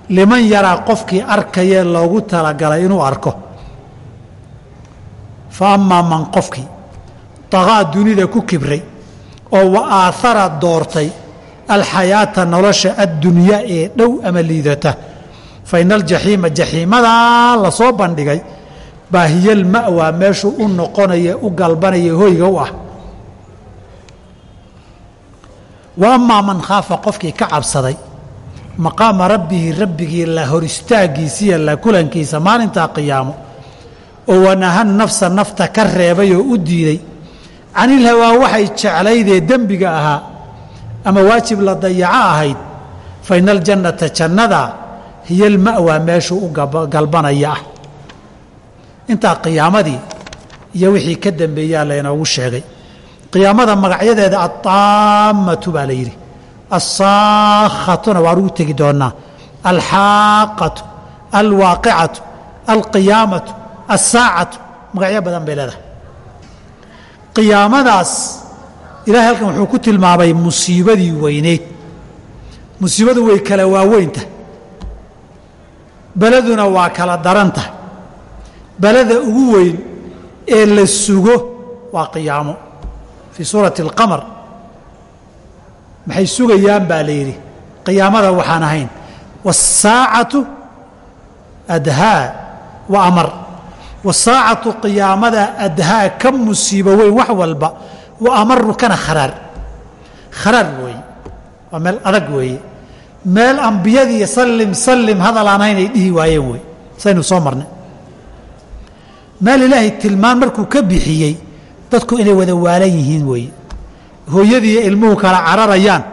S1: liman yaraa qofkii arkayee loogu talagalay inuu arko. Fa amaa man qofkii daqaa dunida ku kibray oo wa aahara doortay alxayaata nolosha addunyaa ee dhow ama liidata fa ina aljaxiima jaxiimadaa la soo bandhigay baa hiya alma'waa meeshuu u noqonaya u galbanaya hoyga u ah wa amaa man khaafa qofkii ka cabsaday. Maqaama rabbihi rabbigii la hor istaagiisiiyo la kulankiisa maalintaa qiyaamo. Oo wanaha nafsa nafta ka reebay oo u diiday. Canilhawaa waxay jeclaydee dembiga ahaa. Ama waajib la dayaco ahayd. Fa ina aljannata jannada hiya alma'waa meeshuu u galbanaya ah. Intaa qiyaamadii iyo wixii ka dambeeyaa laynoogu sheegay qiyaamada magacyadeeda aطaammatu baa la yidhi. Assaakhatuna waan ugu tegi doonaa. Alxaaqatu alwaaqicatu alqiyaamatu assaacatu magacyo badan bay leedahay. Qiyaamadaas ilahay halkan wuxuu ku tilmaamay musiibadii weyneyd. Musiibadu way kala waaweynta beleduna waa kala daranta beleda ugu weyn ee la sugo waa qiyaamo fii suurati alqamar. Maxay sugayaan baa la yidhi. Qiyaamada waxaan ahayn. Wasaacatu adhaa wa amar. Wasaacatu qiyaamada adhaa ka musiibo weyn wax walba wa amaru kana kharaar. Kharaar weeye waa meel adag weeye. Meel ambiyadii sallim sallim hadal aan hayn ay dhihi waayeen wey saynu soo marnay. Meel ilaahay tilmaan markuu ka bixiyey dadku inay wada waalan yihiin weeye. Hooyadiiyo ilmuhu kala cararayaan.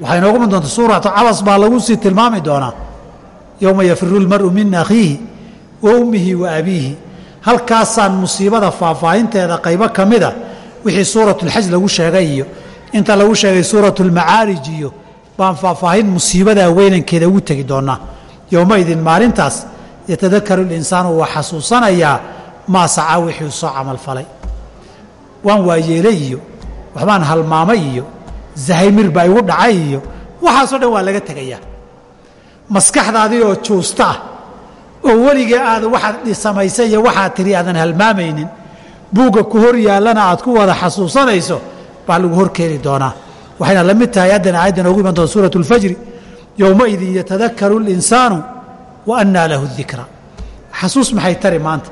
S1: Waxay inoogu mid doonta suuratu cabas baa lagu sii tilmaami doonaa. Yowma yafiru lmar'u min akhiihi wa ummihi wa abiihi. Halkaasaan musiibada faahfaahinteeda qaybo ka mida wixii suuratulxaj lagu sheegay iyo inta lagu sheegay suuratulmacaarij iyo baan faahfaahin musiibadaa weynankeeda ugu tegi doonaa. Yowmaidin maalintaas yatadakaru linsaanu waa xasuusanayaa maa sacaa wixii soo camalfalay waan waayeelay iyo waxbaan halmaamay iyo zahaymir baa igu dhacay iyo waxaasoo dhan waa laga tegayaa maskaxdaadii oo juusta ah oo weligee aad waxaad samaysay iyo waxaad tiri aadan halmaamaynin buugga ku hor yaallana aad ku wada xasuusanayso baa lagu hor keeni doonaa. Waxayna la mid tahay addana aayaddan ogu iman doonta suuratu اlfajri yowmaidin yatadakaru اlinsaanu wa annaa lahu dikra xasuus maxay tari maanta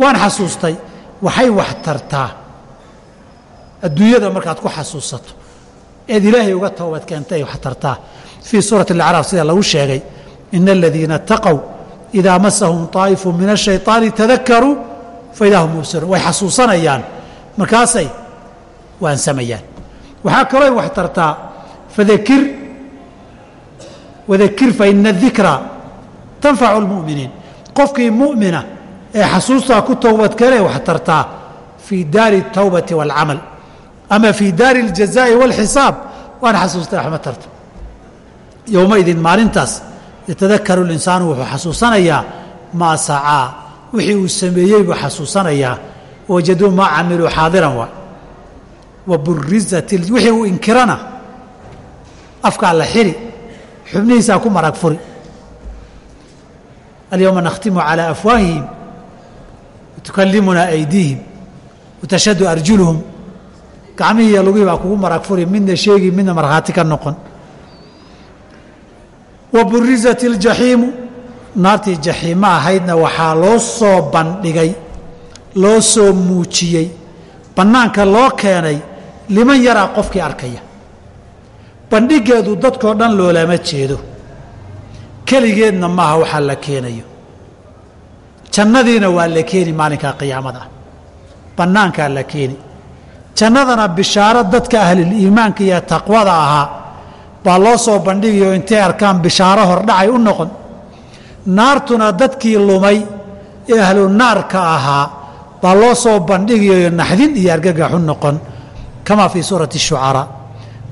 S1: waan xasuustay waxay wax tartaa adduunyada markaad ku xasuusato eed ilaahay uga toobad keentay wax tartaa fii suurati alacraaf sida lagu sheegay ina aladiina اtaqow idaa masahum طaa'ifu min الshayطaani tadakaruu faidaa hum mubsiruun way xasuusanayaan markaasay waansamayaan waxaa kalooy wax tartaa fadakir wadakir faina dikraa tanfacu اlmu'miniin qofkii mu'mina ee xasuustaa ku towbadkale wax tartaa fii daari الtawbati wاlcamal ama fii daari اljazaa'i wاlxisaab waana xasuustay waxma tarto yowmaidin maalintaas yatadakaru اlinsaanu wuxuu xasuusanayaa maa sacaa wixii uu sameeyey buu xasuusanayaa wajaduu maa camiluu xaadiran waa wa burizat wixii uu inkirana afkaa la xiri xubnihiisaa ku marag furi alyowma nakhtimu calى afwaahihim tukallimunaa aydiihim watashhadu arjuluhum. Gacmihii iyo lugihii baa kugu marag furi midna sheegi midna markhaati ka noqon. Wa burizat اljaxiimu naartii jaxiimo ahaydna waxaa loo soo bandhigay loo soo muujiyey bannaanka loo keenay liman yaraa qofkii arkaya. Bandhiggeedu dadkoo dhan loolama jeedo. Keligeedna maaha waxaa la keenayo jannadiina waa la keeni maalinka qiyaamada. Bannaankaa la keeni. Jannadana bishaaro dadka ahlul'iimaanka iyo taqwada ahaa baa loo soo bandhigayo intay arkaan bishaaro hordhacay u noqon. Naartuna dadkii lumay ee ahlunaarka ahaa baa loo soo bandhigayo naxdin iyo argagax u noqon kamaa fii suurati shucaraa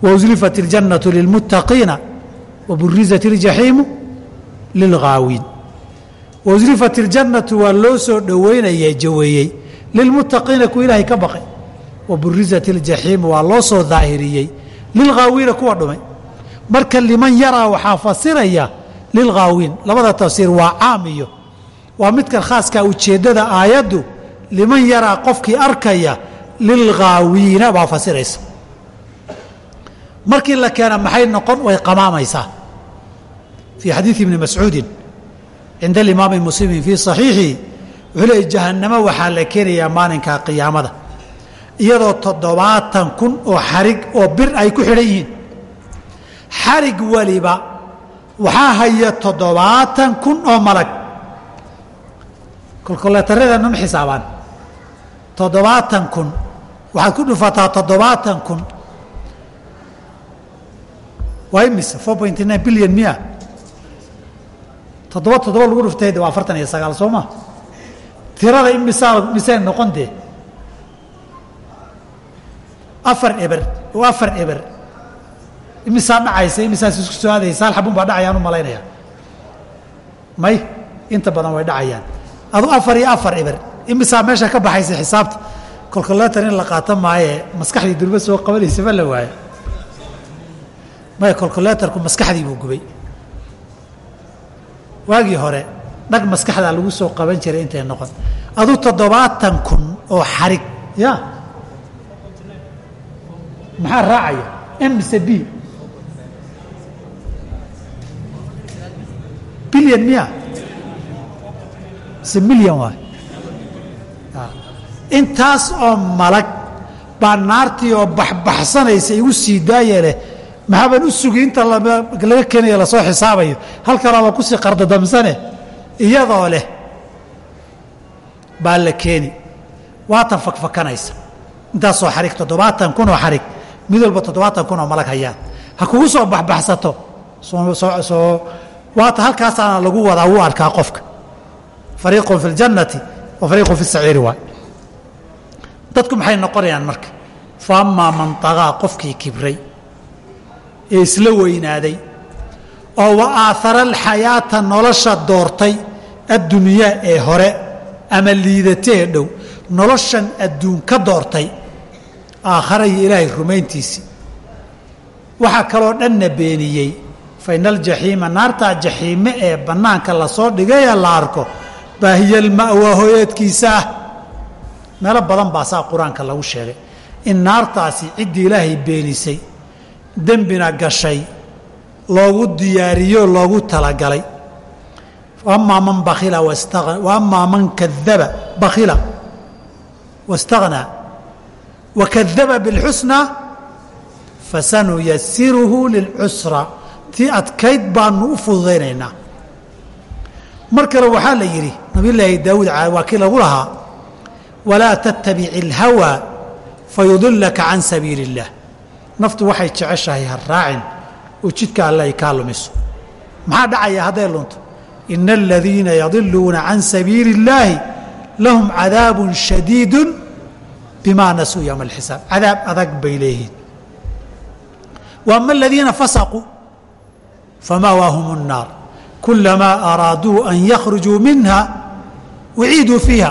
S1: wauslifat iljannatu lilmuttaqiina waburizat iljaxiimu lilghaawiin wauzlifat اljannatu waa loo soo dhoweynaya jaweeyey lilmuttaqiina kuwa ilaahay ka baqay waburizat اljaxiimu waa loo soo daahiriyey lilghaawiina kuwa dhumay marka liman yaraa waxaa fasiraya lilghaawiin labada tafsiir waa caam iyo waa midkan khaaskaa ujeeddada aayaddu liman yaraa qofkii arkaya lilghaawiina baa fasiraysa markii la keena maxay noqon way qamaamaysaa fii xadiidi ibni mascuudin cinda alimaami muslimin fii صaxiixihi wuxuu leeyay jahannamo waxaa la keenayaa maalinka qiyaamada iyadoo toddobaatan kun oo xarig oo bir ay ku xidhan yihiin xarig waliba waxaa haya toddobaatan kun oo malag kolkoleetarada num xisaabaan toddobaatan kun waxaad ku dhufataa toddobaatan kun waa imise four point nine bilyan miya toddoba toddoba lagu dhuftayde waa afartan iyo sagaal soo ma? Tirada imisaa misay noqon dee. Afar eber oo afar eber. Imisaa dhacaysa imisaas isku soo aadaysa hal xabun baa dhacayaan u malaynaya. May inta badan way dhacayaan. Adu afar iyo afar eber imisaa meesha ka baxaysa xisaabta kolkoleetar in la qaato maaye maskaxdii durba soo qabanaysa ma la waayo. Maya kolkuleetarku maskaxdii buu gubay waagii hore dhag maskaxdaa lagu soo qaban jiray intay noqon. Aduu toddobaatan kun oo xarig ya. Maxaa raacaya? M b. Bilyan miya? Mise milyan waay. Intaas oo malag baa naartii oo baxbaxsanaysa igu sii daaya leh maxaabaan u sugi inta laga keenayo la soo xisaabayo? Halkanaaba ku sii qardadamsane iyadoo leh baa la keeni. Waatan fakfakanaysa. Intaasoo xarig toddobaatan kun oo xarig mid walba toddobaatan kun oo malag hayaan. Ha kugu soo baxbaxsato. Waata halkaasaana lagu wadaa wuu arkaa qofka. Fariiqun fi اljannati wa fariiqun fi saciiri waay dadku maxay noqonayaan marka? Fa amaa man طagaa qofkii kibray ee isla weynaaday oo wa aahara alxayaata nolosha doortay addunyaa ee hore ama liidatee dhow noloshan adduun ka doortay aakhara iyo ilaahay rumayntiisii waxaa kaloo dhanna beeniyey fa ina aljaxiima naartaa jaxiime ee bannaanka la soo dhigay ee la arko baa hiya alma'waa hooyeedkiisa ah. Meelo badan baa saa qur'aanka lagu sheegay. In naartaasi ciddii ilaahay beenisay dembina gashay loogu diyaariyo loogu talagalay amaa man bakila wa amaa man kadaba bakila waاstagnaa wakadaba biاlxusnaa fasanuyasiruhu lilcusra tii adkayd baanu u fududaynaynaa mar kale waxaa la yidhi nabiyulaahi daawuud waa kii lagu lahaa walaa tattabic اlhawaa fayudilaka can sabiili اllah naftu waxay jeceshahay ha raacin oo jidka alle ay kaa lumiso maxaa dhacaya hadday lunto ina aladiina yadiluuna can sabiili اllaahi lahum cadaabu shadiidu bimaa nasuu yowma alxisaab cadaab adag bay leeyihiin wa ama aladiina fasaquu famaawaahum الnaar kulamaa araaduu an yakhrujuu minha uciiduu fiiha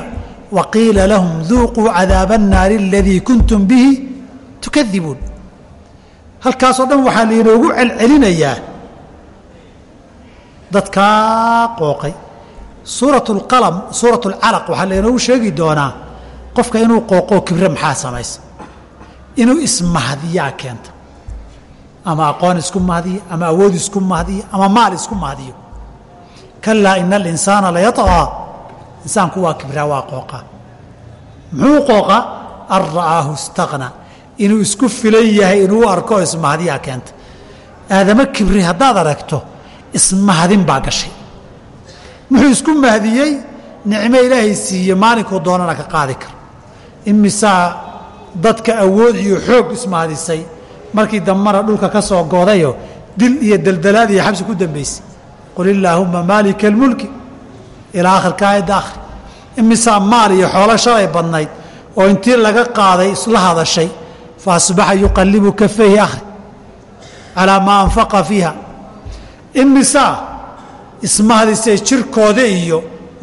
S1: waqiila lahum duuquu cadaaba الnaari aladii kuntum bihi tukadibuun halkaasoo dhan waxaa lainoogu celcelinayaa dadkaa qooqay. Suurat اlqalm suurat اlcalaq waxaa lainoogu sheegi doonaa qofka inuu qooqoo kibre maxaa samaysa? Inuu ismahdiyaa keenta. Ama aqoon isku mahdiyo ama awood isku mahdiyo ama maal isku mahdiyo. Kalaa ina alinsaana layacaa insaanku waa kibraa waa qooqaa muxuu qooqa? An ra'aahu inuu isku filan yahay inuu arko ismahdiyaa keenta. Aadamo kibri haddaad aragto ismahdin baa gashay. Muxuu isku mahdiyey? Nicmo ilaahay siiye maalinkuu doonana ka qaadi karo. Imisaa dadka awood iyo xoog ismahdisay markii dambana dhulka ka soo goodayo dil iyo daldalaad iyo xabsi ku dambaysay qul illaahumma maalika almulki ilaa akhirka aayadda akhri imisaa maal iyo xoolo shalay badnayd oo intii laga qaaday isla hadashay fa asbaxa yuqallibu kafayhi akhri calaa maa anfaqa fiiha imisaa ismahdisay jirkooda iyo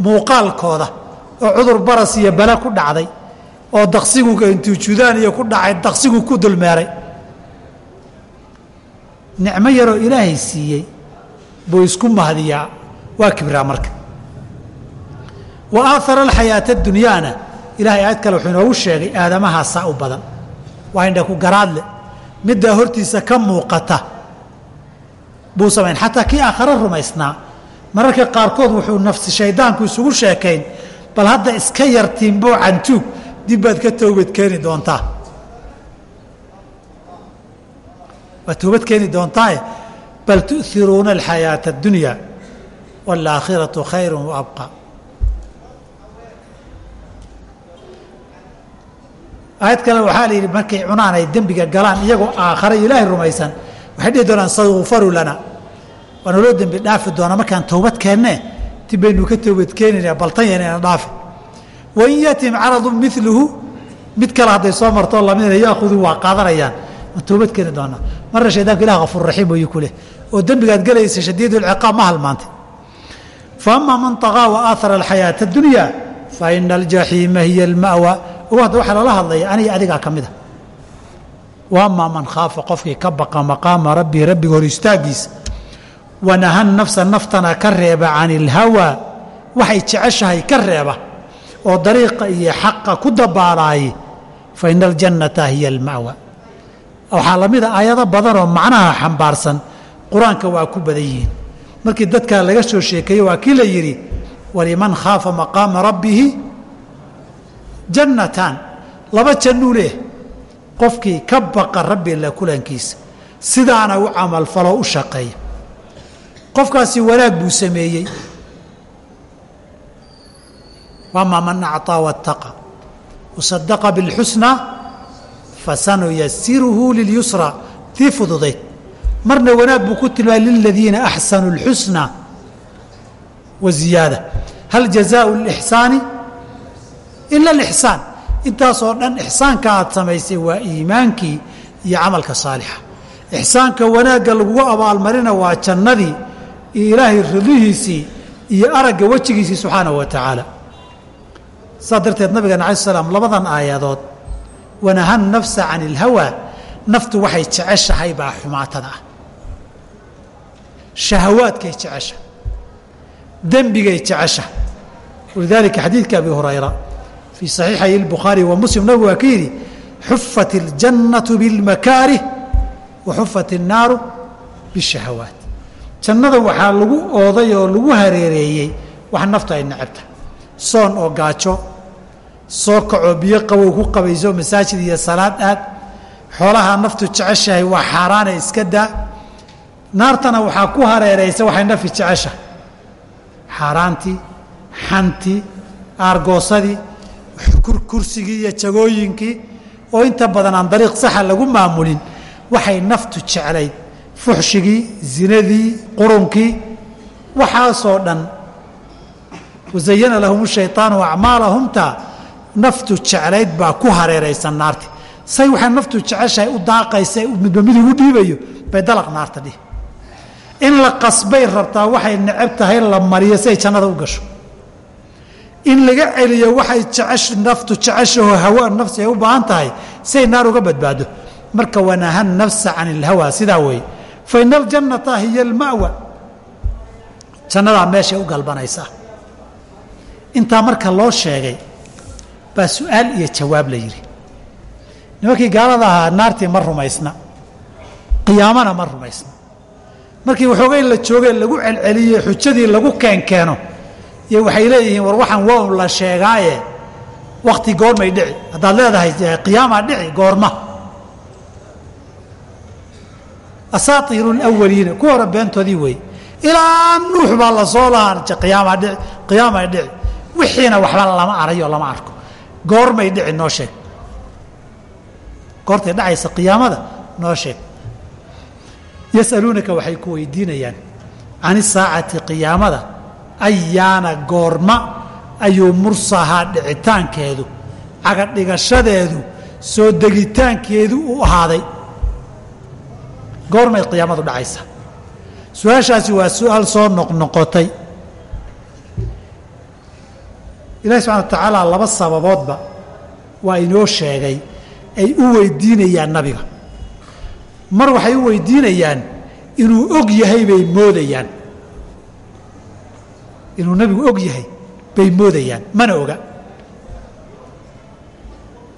S1: muuqaalkooda oo cudur baras iyo bale ku dhacday oo daqsigu intuu judaan iyo ku dhacay daqsigu ku dulmeeray nicmo yaroo ilaahay siiyey buu isku mahdiyaa waa kibraa marka wa aahara alxayaata dunyaana ilahay aayad kale wuxuu inoogu sheegay aadamahaasaa u badan waa indha ku garaadle middaa hortiisa ka muuqata buu samayn xataa kii aakhare rumaysnaa mararka qaarkood wuxuu nafsi shayddaanku isugu sheekayn bal hadda iska yartiinboo cantuug dib baad ka toobad keeni doontaa waad toobad keeni doontaae bal tu'iruuna alxayaaةa اddunya wاlaakhiraةu khayr waabqى aayad kalena waxaa la yidhi markay cunaan ay dembiga galaan iyagoo aakhare ilaahay rumaysan. Waxay dhihi doonaan sayuufaru lana. Waa naloo dembi dhaafi doonaa markaan towbad keenne dib baynu ka towbadkeenaynaa baltanyana dhaafi. Wain yatim caradun miluhu mid kale hadday soo martoo lamidna yaakuduu waa qaadanayaan. Waan towbad keeni doonaa. Marna shaydaanka ilah kafuur raxiim ayuu ku leh. Oo dembigaad gelaysa shadiid ulciqaab ma halmaantay. Fa man taqaa wa aahara alxayaata adunyaa fa ina aljaxiima hiya alma'wa hadda waxaa loola hadlaya aniga adigaa ka mida wa amaa man khaafa qofkii ka baqa maqaama rabbii rabbiga hor istaagiisa wanahan nafsa naftana ka reeba can ilhawaa waxay jeceshahay ka reeba. Oo dariiqa iyo xaqa ku dabaalaayay fa ina aljannata hiya alma'wa waxaa la mid a aayado badanoo macnaha xambaarsan qur'aanka waa ku badan yihiin. Markii dadkaa laga soo sheekeeyey waa kii la yidhi waliman khaafa maqaama rabbihi jannataan laba jannuu leeh qofkii ka baqa rabbi la kulankiisa sidaana u camalfaloo u shaqeeya qofkaasi wanaag buu sameeyey wamaa man acطaa waاtaqa wasadaqa biاlxusnaa fasanuyasiruhu lilyusra tii fududayd marna wanaag buu ku tilmaamay liladiina axsanuu اlxusna wa ziyaada hal jazaau اlixsaani ila alixsaan intaasoo dhan ixsaanka aad samaysay waa iimaankii iyo camalka saalixa. Ixsaanka wanaagga lagugu abaalmarina waa jannadii iyo ilaahay ridihiisii iyo aragga wejigiisii subxaanahu wa tacaala. Saas darteed nabigeena alai slam labadan aayadood wanahan nafsa can ilhawaa naftu waxay jeceshahay baa xumaatada ah. Shahawaadkay jecesha. Dembigay jecesha. Walidaalika xadiidka abi hurayra fii saxiixay اlbukhaari wa muslim nabigu waa ka yidhi xufat اljannatu biاlmakaarih wa xufat الnaaru biالshahawaat jannada waxaa lagu ooday oo lagu hareereeyey wax naftu ay necabta soon oo gaajo soo kacoo biyo qabow ku qabayso masaajid iyo salaad aad xoolaha naftu jeceshahay waa xaaraana iska daa naartana waxaa ku hareeraysa waxay nafi jeceshahay xaaraantii xantii aargoosadii kursigii iyo jagooyinkii oo inta badan aan dariiq saxa lagu maamulin waxay naftu jeclayd. Fuxshigii zinadii qurunkii waxaasoo dhan wasayana lahum shayطaanu acmaalahumta naftu jeclayd baa ku hareeraysan naarti. Say waxay naftu jeceshahay u daaqaysa midba mid ugu dhiibayo bay dalaq naarta dhihi in la qasbay rabtaa waxay necab tahay la mariyo si jannada u gasho in laga celiyo waxay naftu jeceshaho hawa nafsi ay u baahan tahay si ay naar uga badbaado. Marka wanaha nafsa can ilhawa sidaa weeye. Fa ina aljannata hiya alma'wa. Jannadaa meeshay u galbanaysaa. Intaa marka loo sheegay baa su'aal iyo jawaab la yidhi. Nimankii gaalada ahaa naartii ma rumaysna. Qiyaamana ma rumaysna. Markii waxoogay la joogee lagu celceliyey xujadii lagu keenkeeno iyo waxay leeyihiin war waxaan waa la sheegaaye. Wakti goormay dhici. Haddaad leedahay qiyaamaa dhici goorma. Asaatiiru lawaliina ku hore beentoodii wey. Ilaa nuux baa la soo qiyaamaa dhici qiyaamaa dhici. Wixiina waxba lama arayo lama arko. Goormay dhici noo sheeg. Goortay dhacaysa qiyaamada noo sheeg. Yasaluunaka waxay ku weydiinayaan can isaacati qiyaamada ayaana goorma ayuu mursahaa dhicitaankeedu cagadhigashadeedu soo degitaankeedu u ahaaday. Goormay qiyaamadu dhacaysa. Su'aashaasi waa su'aal soo noqnoqotay. Ilahi subxana wa tacaala laba sababoodba waa inoo sheegay ay u weydiinayaan nabiga. Mar waxay u weydiinayaan inuu og yahay bay moodayaan inuu nabigu og yahay bay moodayaan mana oga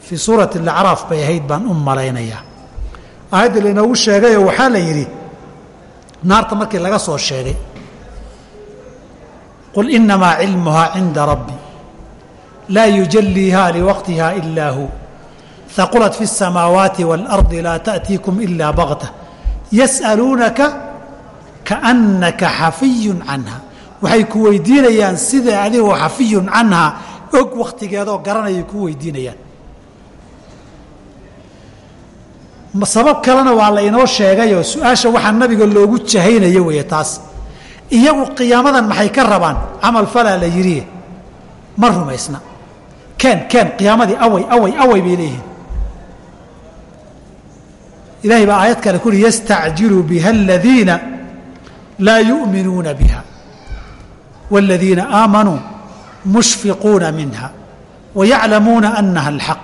S1: fii suurati alacraaf bay ahayd baan u malaynayaa aayadda lainoogu sheegayoo waxaa la yidhi naarta markii laga soo sheegay qul inamaa cilmuhaa cinda rabbi laa yujaliiha liwaqtiha ilaa hu haqulat fi الsamaawaati wاlardi laa taأtiikum ila bagta yas'aluunaka kaأnaka xafiyu canha waxay ku weydiinayaan sida adigoo xafiyun canhaa og wakhtigeedoo garanayay ku weydiinayaan. Sabab kalena waa la inoo sheegayoo su'aasha waxaa nabiga loogu jahaynayo weeye taas. Iyagu qiyaamadan maxay ka rabaan? Camal falaa la yidhi. Ma rumaysna. Keen keen qiyaamadii away away away bay leeyihiin. Ilahay baa aayad kale ku yastacjilu biha aladiina laa yu'minuuna biha wاladiina aamanuu mushfiquuna minha wayaclamuuna anaha alxaq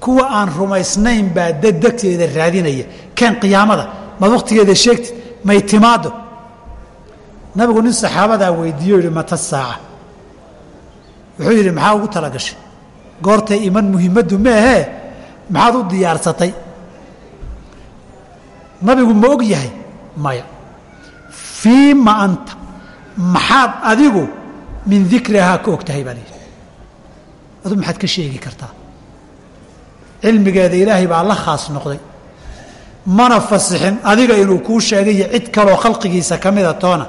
S1: kuwa aan rumaysnayn baa dadegteeda raadinaya keen qiyaamada maad wakhtigeeda sheegtid may timaado nabigu nin saxaabadaa weydiiyo yihi mata saaca wuxuu yidhi maxaa ugu talagashay goortay iman muhimaddu maahee maxaad u diyaarsatay nabigu ma og yahay maya fii ma anta maxaad adigu min dikrihaa ka og tahay baa layidhi adu maxaad ka sheegi kartaa. Cilmigeeda ilaahay baa la khaas noqday. Mana fasixin adiga inuu kuu sheegayo cid kaloo khalqigiisa ka mida toona.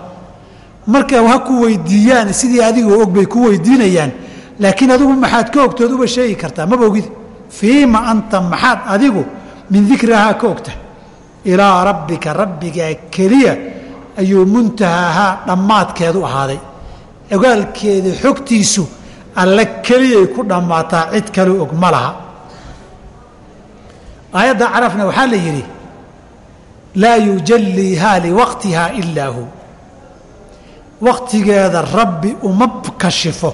S1: Marka ha ku weydiiyaan sidii adigoo og bay ku weydiinayaan laakiin adigu maxaad ka ogtood uba sheegi kartaa maba ogid fiima anta maxaad adigu min dikrihaa ka ogtahay ilaa rabbika rabbigaa keliya ayuu muntahaahaa dhammaadkeedu ahaaday. Ogaalkeeda xogtiisu alla keliyay ku dhammaataa cid kale og ma laha. Aayadda carafna waxaa la yidhi laa yujalliihaa liwaqtihaa ilaa hu. Wakhtigeeda rabbi uma kashifo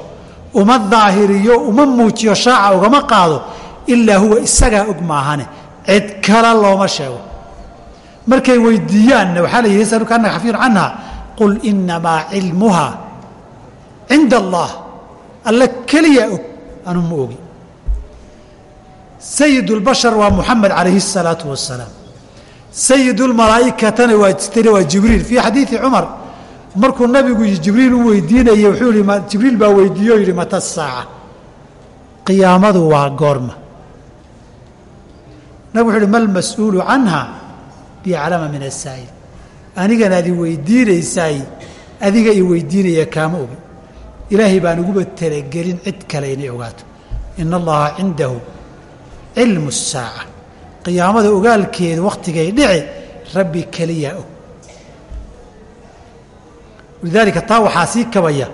S1: uma daahiriyo uma muujiyo shaaca ugama qaado ilaa huwa isagaa og maahane cid kale looma sheego markay weydiiyaanna waxaa la yidhi yasaluka annaka xafiidun canha qul inamaa cilmuhaa cinda allah alla keliya og anu ma ogi sayid اlbashar waa muxamed calayhi الsalaatu wasalaam sayid اlmalaa'ikatana waa tiri waa jibriil fii xadiidi cumar markuu nabigu jibriil u weydiinayey wuxuu yihi jibriil baa weydiiye o yidhi mata saaca qiyaamadu waa goorma nabig wuxu uhi ma lmas-uulu canha biaclama min asaa'il anigan adi weydiinaysaay adiga i weydiinaya kaama ogi. Ilaahay baan uguba talagelin cid kale inay ogaato. Ina allaha cindahu cilmu الsaaca qiyaamada ogaalkeeda wakhtigay dhici rabbi keliyaa og. Lidaalika taa waxaa sii kabaya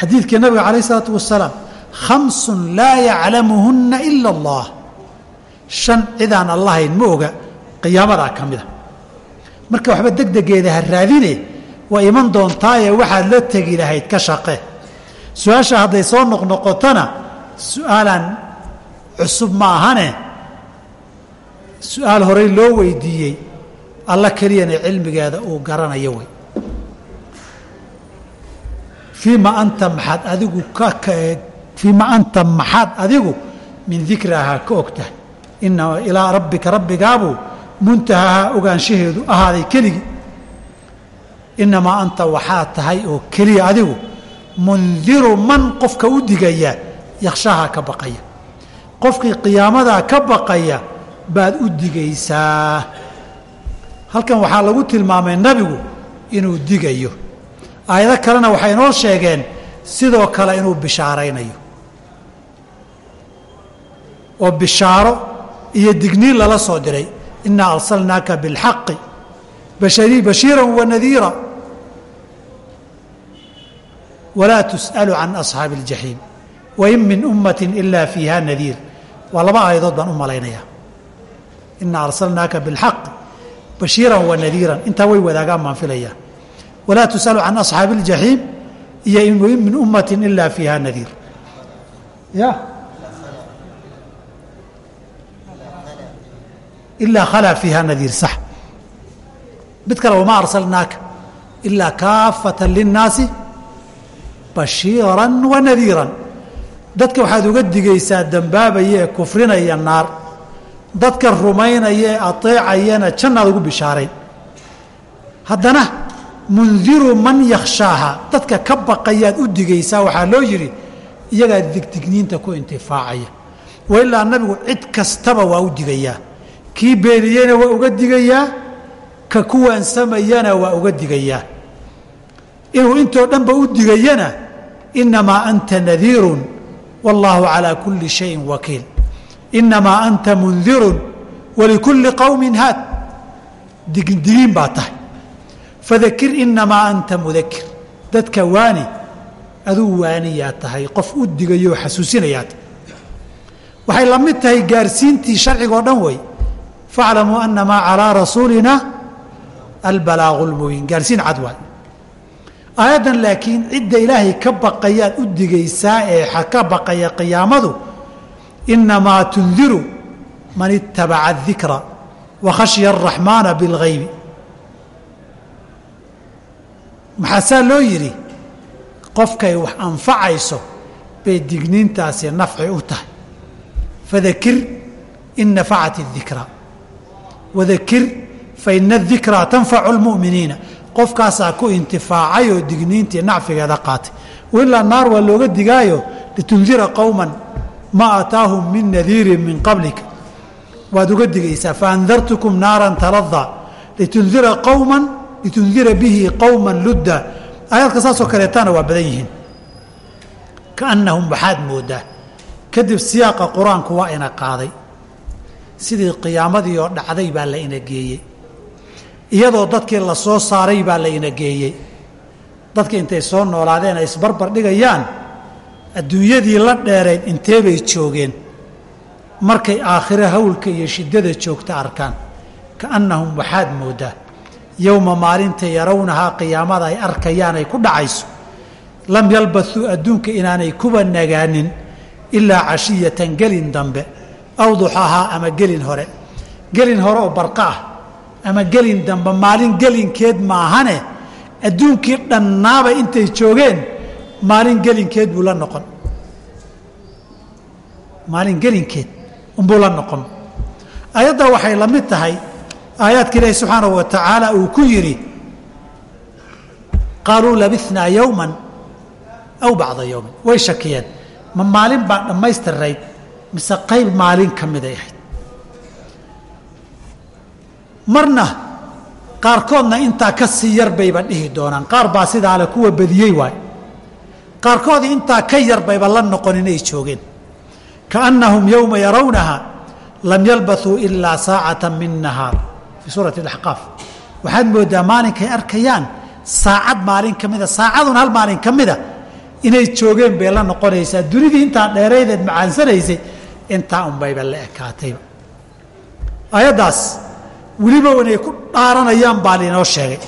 S1: xadiidkii nabiga calayh isalaatu wasalaam khamsun laa yaclamuhunna ila allah. Shan cidaan allahayn ma oga qiyaamadaa ka mida marka waxba degdegeeda ha raadine waa iman doontaaye waxaad la tegi lahayd ka shaqe. Su'aasha hadday soo noqnoqotona su'aalaan cusub ma ahane. Su'aal horey loo weydiiyey alla keliyana cilmigeeda uu garanayo wey fiima anta maxaad adigu fiima anta maxaad adigu min dikrahaa ka og tahay ina ilaa rabbika rabbigaabuu muntahahaa ogaanshaheedu ahaaday keligii. Inamaa anta waxaa tahay oo keliya adigu mundiru man qofka u digaya yakhshahaa ka baqaya. Qofkii qiyaamadaa ka baqaya baad u digaysaa. Halkan waxaa lagu tilmaamay nabigu inuu digayo. Aayado kalena waxay inoo sheegeen sidoo kale inuu bishaaraynayo. Oo bishaaro iyo digniin lala soo diray inaa arsalnaaka biاlxaqi bashiira wanadiira walaa tus'alu can asxaabi اljaxiim wain min ummati ila fiiha nadiir waa laba aayadood baan u malaynayaa inaa arsalnaaka biاlxaqi bashiira wanadiiran intaa way wadaagaan baan filaya walaa tus'alu can asxaabi اljaxiim iyo wain min ummati ila fiiha nadiir ya ilaa khalaa fiiha nadiir sax mid kale wamaa arsalnaaka ilaa kaafata linnaasi bashiira wanadiiran dadka waxaad uga digaysaa dambaabaya kufrinaya naar dadka rumaynaya ee ateecayana jannaad ugu bishaaray haddana mundiru man yakhshaaha dadka ka baqayaad u digaysaa waxaa loo yidhi iyagaa digdigniinta ku intifaacaya wa ilaa nabigu cid kastaba waa u digayaa kii beeniyeyna waa uga digayaa ka kuwaansamayana waa uga digayaa inuu intoo dhanba u digayana inamaa anta nadiirun wallaahu calaa kulli shayin wakiil. Inamaa anta mundirun walikulli qowmin haad. Digdigiin baa tahay. Fadakir inamaa anta mudakir dadka waani aduu waaniyaa tahay qof u digayoo xasuusinayaa waxay la mid tahay gaarsiintii sharciga oo dhan wey faaclamuu anamaa calaa rasuulina albalaaqu lmubiin gaarsiin cad waay aayaddan laakiin cidda ilaahay ka baqayaad u digaysaa ee ka baqaya qiyaamadu inamaa tundiru man itabaca adikra wa araxmaana bilgaybi maxaasaa loo yidhi qofkay wax anfacayso bay digniintaasi nafci u tahay fadakir in nafacat اdikraa wadakir faina adikraa tanfacu اlmu'miniina qofkaasaa ku intifaacay oo digniintii nacfigeeda qaatay. Ilaa naar waa looga digaayo litundira qowma ma ataahum min nadiirin min qablika waad uga digaysaa faandartukum naaran taladaa litundira qowma litundira bihi qowma ludda. Aayaadka saasoo kaleetana waa badan yihiin. Kaannahum waxaad moodaa. Kadib siyaaqa qur'aanku waa ina qaaday sidii qiyaamadii oo dhacday baa la ina geeyey. Iyadoo dadkii la soo saaray baa la ina geeyey. Dadka intay soo noolaadeen ay isbarbar dhigayaan adduunyadii la dheerayd intee bay joogeen. Markay aakhire hawlka iyo shiddada joogta arkaan kaannahum waxaad mooddaa yowma maalinta yarawnahaa qiyaamada ay arkayaan ay ku dhacayso. Lam yalbathuu adduunka inaanay kuba nagaanin ilaa cashiyatan gelin dambe aw ama gelin hore. Gelin hore oo barqa ah ama gelin dambe maalin gelinkeed maahane adduunkii dhannaaba intay joogeen maalin gelinkeed buu la noqon. Maalin gelinkeed unbuu la noqon. Ayadda waxay la mid tahay aayaadka ilaahi subxaanahu wa tacaala uu ku yidhi qaaluu labinaa yowman aw bacda yowmin way shakiyeen. Ma maalin baa dhammaystirayd mise qayb maalin ka miday ahayd. Marna qaarkoodna intaa ka sii yar bayba dhihi doonaan. Qaar baa sidaa kuwa badiyey waay qaarkoodii intaa ka yar bayba la noqon inay joogeen. Kaannahum yowma yarawnaha lam yalbathuu ilaa saacata min nahaar. Fii suurati alaxqaaf waxaad moodaa maalinkay arkayaan saacad maalin ka mida saacadun hal maalin ka mida inay joogeen bay la noqonaysaa. Dunidii intaa dheeraydeed macaansanaysay intaa unbayba la ekaatayba ayaddaas weliba inay ku dhaaranayaan baa lainoo sheegay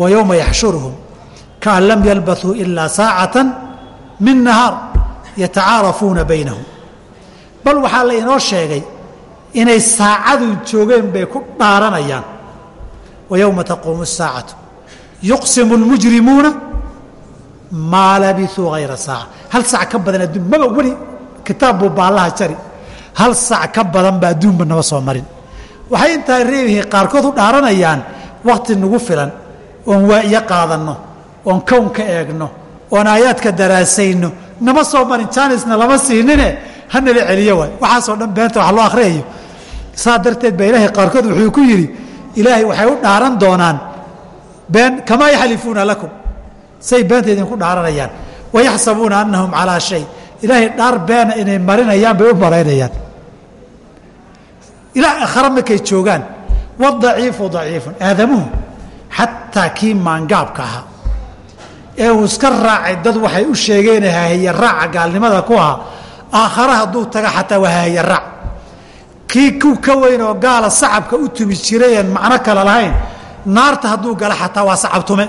S1: wa yowma yaxshuruhum kaan lam yalbathuu ilaa saacatan min nahaar yatacaarafuuna baynahum bal waxaa la inoo sheegay inay saacadun joogeen bay ku dhaaranayaan wa yowma taquumu الsaacatu yuqsimu اlmujrimuuna maa labisuu hayra saaca hal sac ka badan adduun maba weli kitaab buu baallaha jari. Hal sac ka badan ba adduunba naba soo marin. Waxay intaa reebihiin qaarkood u dhaaranayaan wakhti nagu filan oon waa'iyo qaadanno oon kown ka eegno oon aayaadka daraasayno nama soo marin jaanisna lama siinine hanala celiyo waay. Waxaasoo dhan beenta wax loo akhriyayo. Saa darteed baa ilaahay qaarkood wuxuu ku yidhi ilaahay waxay u dhaaran doonaan been kamaa yaxlifuuna lakum. Say beenta idinku dhaaranayaan. Wayaxsabuuna annahum calaa shay ilaahay dhaar beena inay marinayaan bay u malaynayaan ilaa akhare markay joogaan wadaciifu daciifun. Aadamuhu xataa kii maangaabka ahaa. Ee uu iska raacay dad waxay u sheegeen haahaya raaca gaalnimada ku ahaa. Aakhare hadduu taga xataa waa haahaya raac. Kii ku ka weyn oo gaala sacabka u tumi jirayeen macno kale lahayn naarta hadduu gala xataa waa sacabtume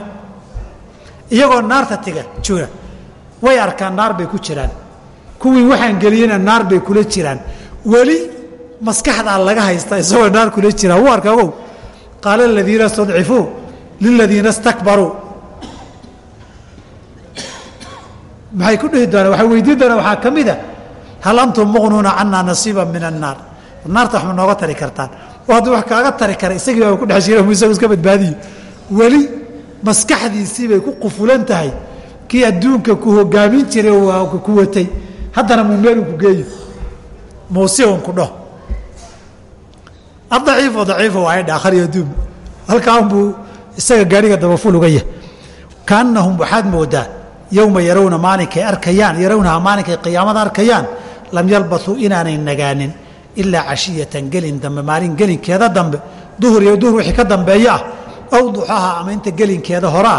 S1: iyagoo naarta tiga jooga. Way arkaan naar bay ku jiraan kuwii waxaan geliyena naar bay kula jiraan. Weli maskaxdaa laga haystaa isagoo naar kula jiraa wuu arka ogow qaala aladiina istadcifuu liladiina stakbaruu maxay ku dhihi doonaan? Waxay weydiin doonaan waxaa ka mid a hal antum muqnuuna canaa nasiiba min annaar. Naarta wax ma nooga tari kartaan. Oo hadduu wax kaaga tari kara isagii baa ku dhex jira isagu iska badbaadiyo. Weli maskaxdiisii bay ku qufulan tahay. Kii adduunka ku hogaamin jiray waa ku watay haddana muu meeluu ku geeyo muuse un ku dhaho adaciifo daciifo waa idha akhriyo adduun halkaa unbuu isaga gaariga dabaful uga yahay. Kaannahum waxaad moodaa yowma yarawna maalinkay arkayaan yarawnaha maalinkay qiyaamada arkayaan lam yalbathuu inaanay nagaanin ilaa cashiyatan gelin dambe maalin gelinkeeda dambe. Duhur iyo duhur wixii ka dambeeyo ah aw duxaha ama inta gelinkeeda hore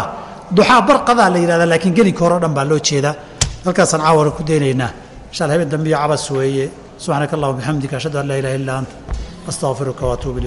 S1: duxaa barqadaa la yidhahdaa laakiin gelinka hore dhan baa loo jeedaa. Halkaasaan caawara ku daynaynaa alla habeen dambiyo cabas weeye subxaanaka allahuma bixamdika ashhadu an laa ilaha illa anta astaqfiruka waatuub ilayk